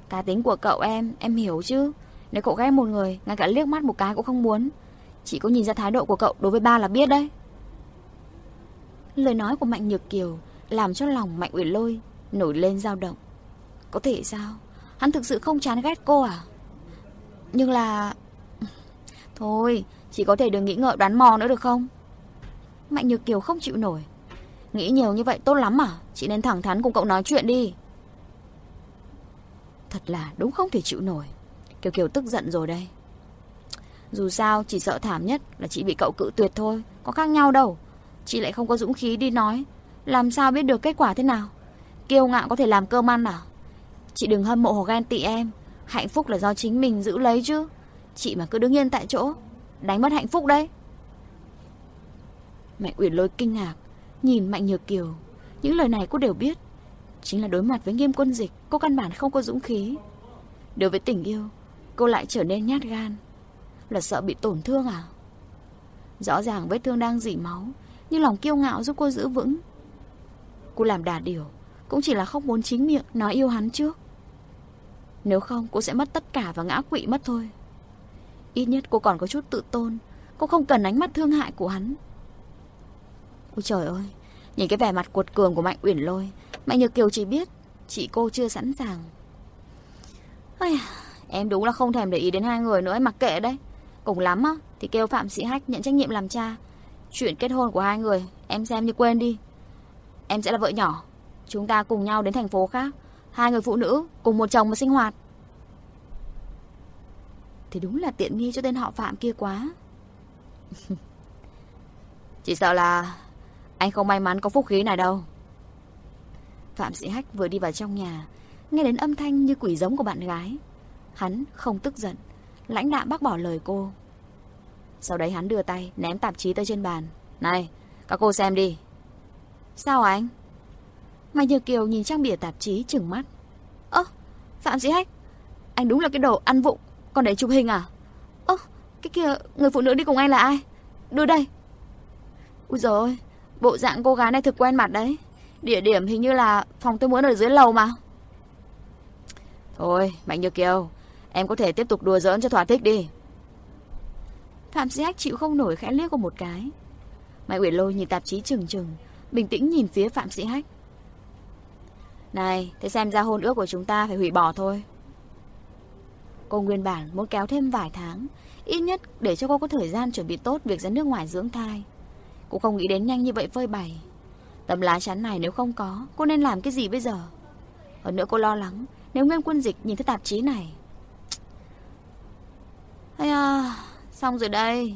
Cá tính của cậu em, em hiểu chứ. Nếu cậu ghét một người, ngay cả liếc mắt một cái cũng không muốn. Chị có nhìn ra thái độ của cậu đối với ba là biết đấy. Lời nói của Mạnh Nhược Kiều làm cho lòng Mạnh Uyển Lôi nổi lên dao động. Có thể sao? Hắn thực sự không chán ghét cô à? Nhưng là... Thôi, chị có thể đừng nghĩ ngợi đoán mò nữa được không? Mạnh Nhược Kiều không chịu nổi. Nghĩ nhiều như vậy tốt lắm à? Chị nên thẳng thắn cùng cậu nói chuyện đi. Thật là đúng không thể chịu nổi. Kiều Kiều tức giận rồi đây. Dù sao, chỉ sợ thảm nhất là chị bị cậu cự tuyệt thôi. Có khác nhau đâu. Chị lại không có dũng khí đi nói. Làm sao biết được kết quả thế nào? Kiêu ngạo có thể làm cơm ăn à? Chị đừng hâm mộ hoặc ghen tị em. Hạnh phúc là do chính mình giữ lấy chứ. Chị mà cứ đứng yên tại chỗ, đánh mất hạnh phúc đấy. mạnh Uyển lôi kinh ngạc, nhìn Mạnh Nhược Kiều. Những lời này cô đều biết. Chính là đối mặt với nghiêm quân dịch, cô căn bản không có dũng khí. Đối với tình yêu, cô lại trở nên nhát gan. Là sợ bị tổn thương à? Rõ ràng vết thương đang dỉ máu, nhưng lòng kiêu ngạo giúp cô giữ vững. Cô làm đà điều, cũng chỉ là không muốn chính miệng nói yêu hắn trước. Nếu không, cô sẽ mất tất cả và ngã quỵ mất thôi. Ít nhất cô còn có chút tự tôn, cô không cần ánh mắt thương hại của hắn. Ôi trời ơi, nhìn cái vẻ mặt cuột cường của Mạnh Uyển Lôi, Mạnh Nhược Kiều chỉ biết chị cô chưa sẵn sàng. Ây, em đúng là không thèm để ý đến hai người nữa, em mặc kệ đấy. Cùng lắm á, thì kêu Phạm Sĩ Hách nhận trách nhiệm làm cha. Chuyện kết hôn của hai người, em xem như quên đi. Em sẽ là vợ nhỏ. Chúng ta cùng nhau đến thành phố khác. Hai người phụ nữ cùng một chồng mà sinh hoạt. Thì đúng là tiện nghi cho tên họ Phạm kia quá. [LAUGHS] Chỉ sợ là anh không may mắn có phúc khí này đâu. Phạm Sĩ Hách vừa đi vào trong nhà, nghe đến âm thanh như quỷ giống của bạn gái. Hắn không tức giận, lãnh đạm bác bỏ lời cô. Sau đấy hắn đưa tay ném tạp chí tới trên bàn. Này, các cô xem đi. Sao anh? Mai Như Kiều nhìn trang bìa tạp chí chừng mắt. Ơ, Phạm Sĩ Hách, anh đúng là cái đồ ăn vụng, còn để chụp hình à? Ơ, cái kia, người phụ nữ đi cùng anh là ai? Đưa đây. Úi dồi ôi, bộ dạng cô gái này thực quen mặt đấy. Địa điểm hình như là phòng tôi muốn ở dưới lầu mà. Thôi, Mạnh Như Kiều, em có thể tiếp tục đùa giỡn cho thỏa thích đi. Phạm Sĩ Hách chịu không nổi khẽ liếc cô một cái. Mạnh Uyển Lôi nhìn tạp chí chừng chừng, bình tĩnh nhìn phía Phạm Sĩ Hách. Này, thế xem ra hôn ước của chúng ta phải hủy bỏ thôi. Cô nguyên bản muốn kéo thêm vài tháng, ít nhất để cho cô có thời gian chuẩn bị tốt việc ra nước ngoài dưỡng thai. Cô không nghĩ đến nhanh như vậy phơi bày. Tấm lá chắn này nếu không có, cô nên làm cái gì bây giờ? Hơn nữa cô lo lắng, nếu Nguyên Quân Dịch nhìn thấy tạp chí này. Ây à, xong rồi đây.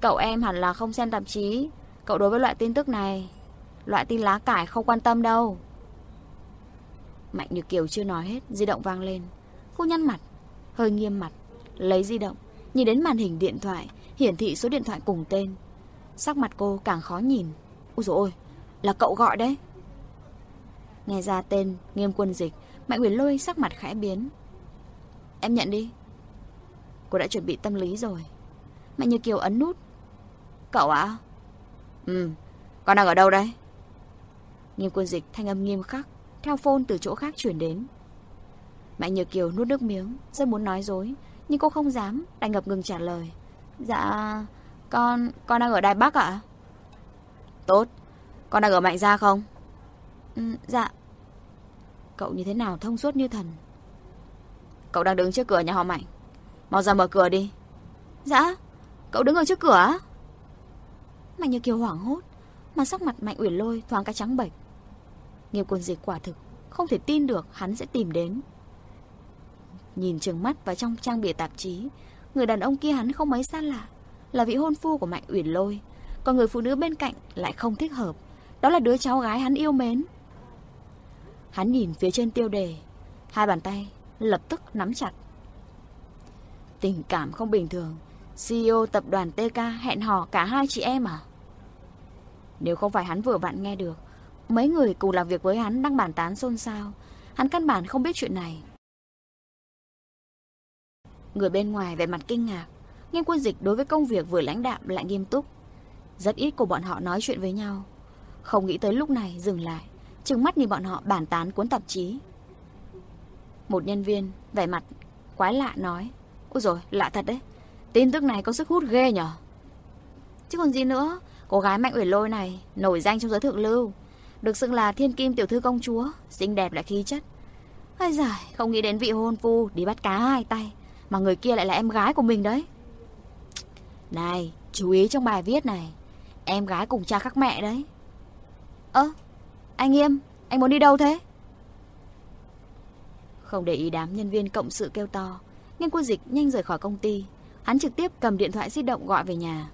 Cậu em hẳn là không xem tạp chí. Cậu đối với loại tin tức này, loại tin lá cải không quan tâm đâu. Mạnh Như Kiều chưa nói hết, di động vang lên. Cô nhăn mặt, hơi nghiêm mặt, lấy di động, nhìn đến màn hình điện thoại, hiển thị số điện thoại cùng tên. Sắc mặt cô càng khó nhìn. Úi dồi ôi, là cậu gọi đấy. Nghe ra tên nghiêm quân dịch, Mạnh Uyển Lôi sắc mặt khẽ biến. Em nhận đi. Cô đã chuẩn bị tâm lý rồi. Mạnh Như Kiều ấn nút. Cậu ạ? Ừ, con đang ở đâu đây? Nghiêm quân dịch thanh âm nghiêm khắc, theo phone từ chỗ khác chuyển đến. Mạnh Như Kiều nuốt nước miếng, rất muốn nói dối, nhưng cô không dám, đành ngập ngừng trả lời. Dạ, con, con đang ở Đài Bắc ạ? Tốt, con đang ở Mạnh Gia không? Ừ, dạ. Cậu như thế nào thông suốt như thần? Cậu đang đứng trước cửa nhà họ Mạnh. Mau ra mở cửa đi. Dạ, cậu đứng ở trước cửa á? Mạnh Như Kiều hoảng hốt, mà sắc mặt Mạnh Uyển Lôi thoáng cái trắng bệch. Nghiêm quân dịch quả thực, không thể tin được hắn sẽ tìm đến. Nhìn trường mắt vào trong trang bìa tạp chí, người đàn ông kia hắn không mấy xa lạ, là vị hôn phu của Mạnh Uyển Lôi, còn người phụ nữ bên cạnh lại không thích hợp, đó là đứa cháu gái hắn yêu mến. Hắn nhìn phía trên tiêu đề, hai bàn tay lập tức nắm chặt. Tình cảm không bình thường, CEO tập đoàn TK hẹn hò cả hai chị em à? Nếu không phải hắn vừa vặn nghe được, mấy người cùng làm việc với hắn đang bàn tán xôn xao, hắn căn bản không biết chuyện này. Người bên ngoài vẻ mặt kinh ngạc, nghiêm quân dịch đối với công việc vừa lãnh đạm lại nghiêm túc. Rất ít của bọn họ nói chuyện với nhau. Không nghĩ tới lúc này dừng lại, trừng mắt nhìn bọn họ bàn tán cuốn tạp chí. Một nhân viên vẻ mặt quái lạ nói, Ôi rồi lạ thật đấy, tin tức này có sức hút ghê nhở. Chứ còn gì nữa, cô gái Mạnh Uyển Lôi này nổi danh trong giới thượng lưu, được xưng là thiên kim tiểu thư công chúa, xinh đẹp lại khí chất. Ây giời, không nghĩ đến vị hôn phu đi bắt cá hai tay, mà người kia lại là em gái của mình đấy. Này, chú ý trong bài viết này, em gái cùng cha khác mẹ đấy. Ơ, anh Nghiêm, anh muốn đi đâu thế? Không để ý đám nhân viên cộng sự kêu to, Nghiêm quân dịch nhanh rời khỏi công ty. Hắn trực tiếp cầm điện thoại di động gọi về nhà.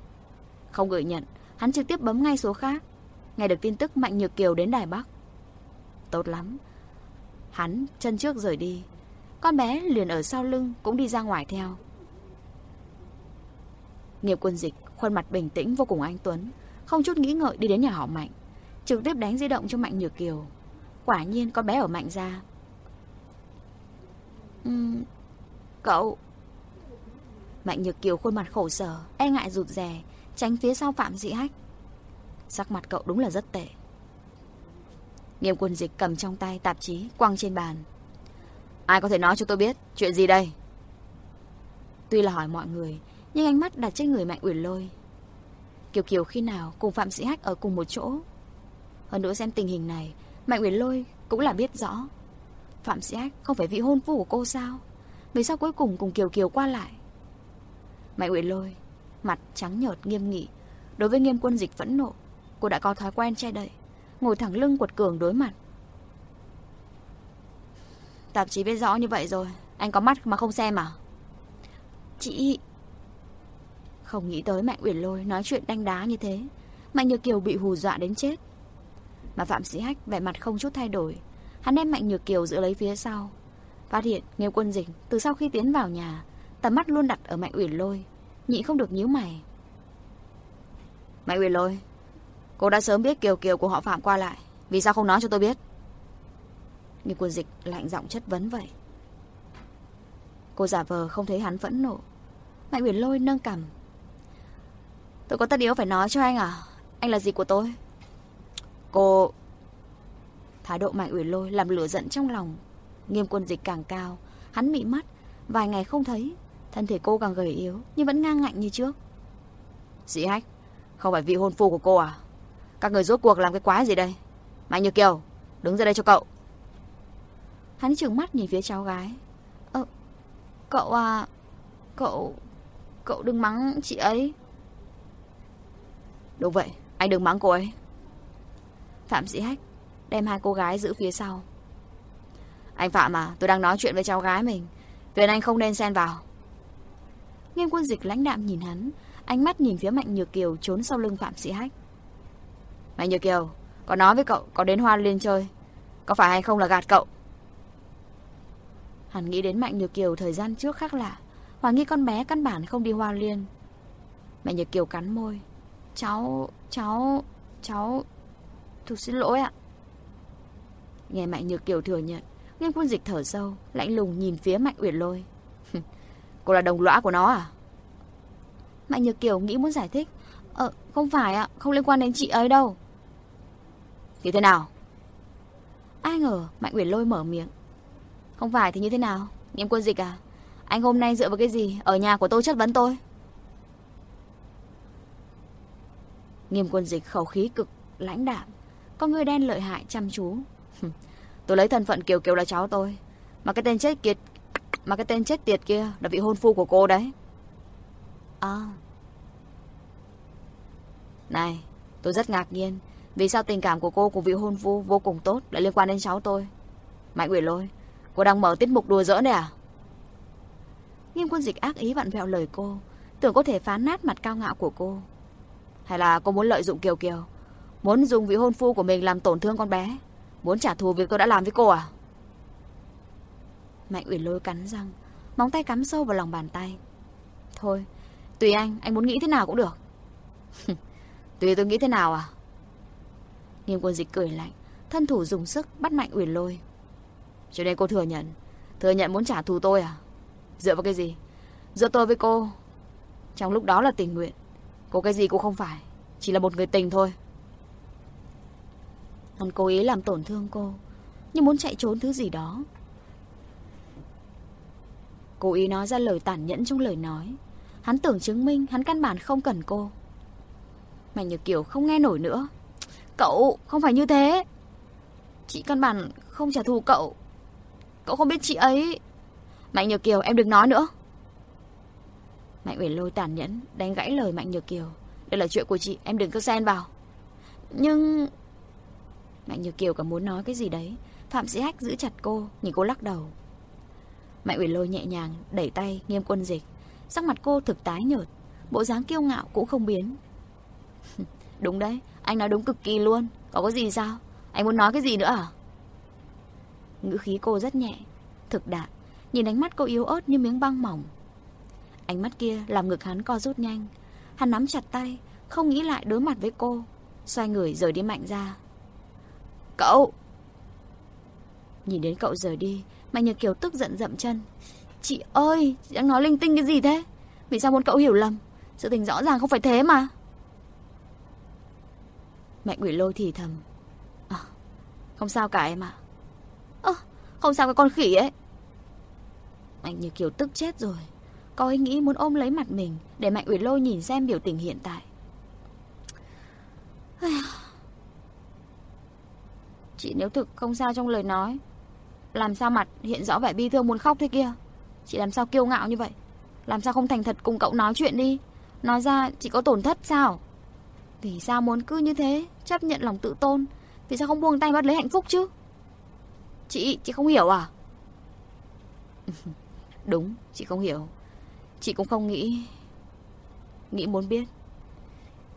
Không gửi nhận, hắn trực tiếp bấm ngay số khác. Nghe được tin tức Mạnh Nhược Kiều đến Đài Bắc. Tốt lắm. Hắn chân trước rời đi. Con bé liền ở sau lưng cũng đi ra ngoài theo. Nghiệp quân dịch, khuôn mặt bình tĩnh vô cùng anh Tuấn. Không chút nghĩ ngợi đi đến nhà họ Mạnh. Trực tiếp đánh di động cho Mạnh Nhược Kiều. Quả nhiên con bé ở Mạnh ra. Uhm, cậu... Mạnh Nhược Kiều khuôn mặt khổ sở, e ngại rụt rè, tránh phía sau Phạm Dị Hách. Sắc mặt cậu đúng là rất tệ. Nghiêm quân dịch cầm trong tay tạp chí quăng trên bàn. Ai có thể nói cho tôi biết chuyện gì đây? Tuy là hỏi mọi người, nhưng ánh mắt đặt trên người Mạnh Uyển Lôi. Kiều Kiều khi nào cùng Phạm Sĩ Hách ở cùng một chỗ? Hơn nữa xem tình hình này, Mạnh Uyển Lôi cũng là biết rõ. Phạm Sĩ Hách không phải vị hôn phu của cô sao? Vì sao cuối cùng cùng Kiều Kiều qua lại? Mạnh Uyển Lôi, mặt trắng nhợt nghiêm nghị. Đối với nghiêm quân dịch phẫn nộ, cô đã có thói quen che đậy, ngồi thẳng lưng quật cường đối mặt. Tạp chí biết rõ như vậy rồi, anh có mắt mà không xem à? Chị... Không nghĩ tới Mạnh Uyển Lôi nói chuyện đanh đá như thế. Mạnh Nhược Kiều bị hù dọa đến chết. Mà Phạm Sĩ Hách vẻ mặt không chút thay đổi. Hắn đem Mạnh Nhược Kiều giữ lấy phía sau. Phát hiện Nghiêu Quân Dịch từ sau khi tiến vào nhà, tầm mắt luôn đặt ở Mạnh Uyển Lôi, nhị không được nhíu mày. Mạnh Uyển Lôi, cô đã sớm biết Kiều Kiều của họ Phạm qua lại, vì sao không nói cho tôi biết? Nghiêu Quân Dịch lạnh giọng chất vấn vậy. Cô giả vờ không thấy hắn phẫn nộ. Mạnh Uyển Lôi nâng cằm. Tôi có tất yếu phải nói cho anh à? Anh là gì của tôi? Cô... Thái độ Mạnh Uyển Lôi làm lửa giận trong lòng. Nghiêm quân dịch càng cao. Hắn mị mắt. Vài ngày không thấy. Thân thể cô càng gầy yếu. Nhưng vẫn ngang ngạnh như trước. Dĩ hách. Không phải vị hôn phu của cô à? Các người rốt cuộc làm cái quái gì đây? Mạnh Như Kiều. Đứng ra đây cho cậu. Hắn trừng mắt nhìn phía cháu gái. Ờ, cậu à... Cậu... Cậu đừng mắng chị ấy. Đúng vậy, anh đừng mắng cô ấy. Phạm Sĩ Hách đem hai cô gái giữ phía sau. Anh Phạm à, tôi đang nói chuyện với cháu gái mình. Viện anh không nên xen vào. Nghiêm quân dịch lãnh đạm nhìn hắn, ánh mắt nhìn phía Mạnh Nhược Kiều trốn sau lưng Phạm Sĩ Hách. Mạnh Nhược Kiều, có nói với cậu có đến Hoa Liên chơi. Có phải hay không là gạt cậu? Hắn nghĩ đến Mạnh Nhược Kiều thời gian trước khác lạ. Hoài nghi con bé căn bản không đi hoa liên. Mạnh Nhược Kiều cắn môi. Cháu, cháu, cháu... Thực xin lỗi ạ. Nghe Mạnh Nhược Kiều thừa nhận. Nghiêm quân dịch thở sâu, lạnh lùng nhìn phía Mạnh Uyển Lôi. [LAUGHS] Cô là đồng lõa của nó à? Mạnh Nhược Kiều nghĩ muốn giải thích. Ờ, không phải ạ, không liên quan đến chị ấy đâu. Thì thế nào? Ai ngờ Mạnh Uyển Lôi mở miệng. Không phải thì như thế nào? Nghiêm quân dịch à? Anh hôm nay dựa vào cái gì? Ở nhà của tôi chất vấn tôi. Nghiêm quân dịch khẩu khí cực, lãnh đạm. Con người đen lợi hại, chăm chú. [LAUGHS] tôi lấy thân phận Kiều Kiều là cháu tôi. Mà cái tên chết kiệt mà cái tên chết tiệt kia là vị hôn phu của cô đấy. À. Này, tôi rất ngạc nhiên. Vì sao tình cảm của cô cùng vị hôn phu vô cùng tốt lại liên quan đến cháu tôi? Mạnh Uyển Lôi, cô đang mở tiết mục đùa giỡn đấy à? Nghiêm quân dịch ác ý vặn vẹo lời cô, tưởng có thể phá nát mặt cao ngạo của cô. Hay là cô muốn lợi dụng Kiều Kiều, muốn dùng vị hôn phu của mình làm tổn thương con bé, muốn trả thù việc tôi đã làm với cô à? Mạnh Uyển Lôi cắn răng, móng tay cắm sâu vào lòng bàn tay. Thôi, tùy anh, anh muốn nghĩ thế nào cũng được. [LAUGHS] tùy tôi nghĩ thế nào à? Nghiêm quân dịch cười lạnh, thân thủ dùng sức bắt Mạnh Uyển Lôi. Cho nên cô thừa nhận, thừa nhận muốn trả thù tôi à? Dựa vào cái gì? Giữa tôi với cô, trong lúc đó là tình nguyện. Cô cái gì cũng không phải, chỉ là một người tình thôi. Hắn cố ý làm tổn thương cô, nhưng muốn chạy trốn thứ gì đó. Cố ý nói ra lời tàn nhẫn trong lời nói. Hắn tưởng chứng minh hắn căn bản không cần cô. Mạnh Nhược Kiều không nghe nổi nữa. Cậu không phải như thế. Chị căn bản không trả thù cậu. Cậu không biết chị ấy. Mạnh Nhược Kiều em đừng nói nữa. Mạnh Uyển Lôi tàn nhẫn Đánh gãy lời Mạnh Nhược Kiều. Đây là chuyện của chị em đừng có xen vào. Nhưng Mạnh như Kiều còn muốn nói cái gì đấy. Phạm Sĩ Hách giữ chặt cô, Nhìn cô lắc đầu. Mạnh Uyển Lôi nhẹ nhàng, đẩy tay, nghiêm quân dịch. Sắc mặt cô thực tái nhợt, Bộ dáng kiêu ngạo cũng không biến. [LAUGHS] Đúng đấy, Anh nói đúng cực kỳ luôn. Có có gì sao? Anh muốn nói cái gì nữa à? Ngữ khí cô rất nhẹ, Thực đạm, Nhìn ánh mắt cô yếu ớt như miếng băng mỏng. Ánh mắt kia làm ngực hắn co rút nhanh. Hắn nắm chặt tay, Không nghĩ lại đối mặt với cô, Xoay người rời đi mạnh ra. Cậu Nhìn đến cậu rời đi Mạnh Nhật Kiều tức giận dậm chân. Chị ơi, chị đang nói linh tinh cái gì thế? Vì sao muốn cậu hiểu lầm? Sự tình rõ ràng không phải thế mà. Mạnh quỷ lôi thì thầm. À, không sao cả em ạ. Ơ, không sao cái con khỉ ấy. Mạnh Nhật Kiều tức chết rồi. Có ý nghĩ muốn ôm lấy mặt mình để Mạnh quỷ Lôi nhìn xem biểu tình hiện tại. Chị nếu thực không sao trong lời nói. Làm sao mặt hiện rõ vẻ bi thương muốn khóc thế kia? Chị làm sao kiêu ngạo như vậy? Làm sao không thành thật cùng cậu nói chuyện đi? Nói ra chị có tổn thất sao? Vì sao muốn cứ như thế Chấp nhận lòng tự tôn Vì sao không buông tay bắt lấy hạnh phúc chứ? Chị, chị không hiểu à? [LAUGHS] Đúng, chị không hiểu. Chị cũng không nghĩ Nghĩ muốn biết.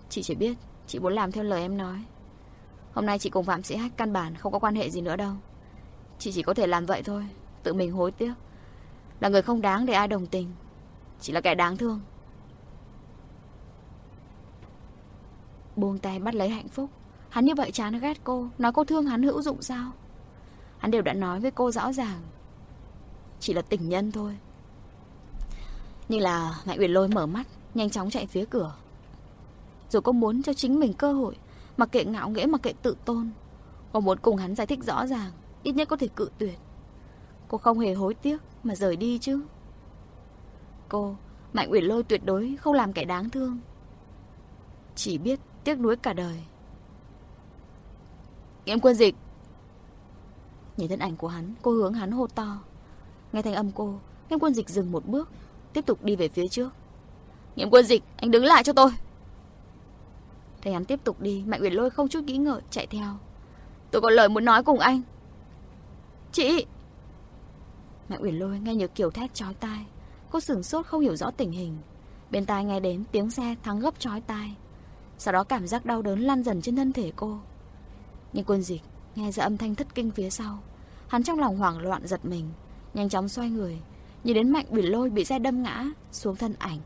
Chị chỉ biết Chị muốn làm theo lời em nói. Hôm nay chị cùng Phạm Sĩ Hách căn bản không có quan hệ gì nữa đâu. Chị chỉ có thể làm vậy thôi, Tự mình hối tiếc. Là người không đáng để ai đồng tình, Chỉ là kẻ đáng thương. Buông tay bắt lấy hạnh phúc. Hắn như vậy chán ghét cô, Nói cô thương hắn hữu dụng sao? Hắn đều đã nói với cô rõ ràng. Chỉ là tình nhân thôi. Nhưng là Mạnh Uyển Lôi mở mắt, Nhanh chóng chạy phía cửa. Rồi cô muốn cho chính mình cơ hội Mặc kệ ngạo nghễ, mặc kệ tự tôn Cô muốn cùng hắn giải thích rõ ràng, Ít nhất có thể cự tuyệt. Cô không hề hối tiếc Mà rời đi chứ. Cô, Mạnh Uyển Lôi tuyệt đối không làm kẻ đáng thương. Chỉ biết tiếc nuối cả đời. Em quân dịch! Nhìn thân ảnh của hắn, Cô hướng hắn hô to. Nghe thanh âm cô, Nghiêm quân dịch dừng một bước, Tiếp tục đi về phía trước. Nghiệm quân dịch, anh đứng lại cho tôi! Thấy hắn tiếp tục đi, Mạnh Uyển Lôi không chút nghĩ ngợi, chạy theo. Tôi có lời muốn nói cùng anh. Chị! Mạnh Uyển Lôi nghe như kiểu thét chói tai. Cô sửng sốt không hiểu rõ tình hình. Bên tai nghe đến tiếng xe thắng gấp chói tai. Sau đó cảm giác đau đớn lan dần trên thân thể cô. Nhưng quân dịch Nghe ra âm thanh thất kinh phía sau. Hắn trong lòng hoảng loạn giật mình, Nhanh chóng xoay người. Nhìn đến mạnh uyển lôi bị xe đâm ngã Xuống thân ảnh.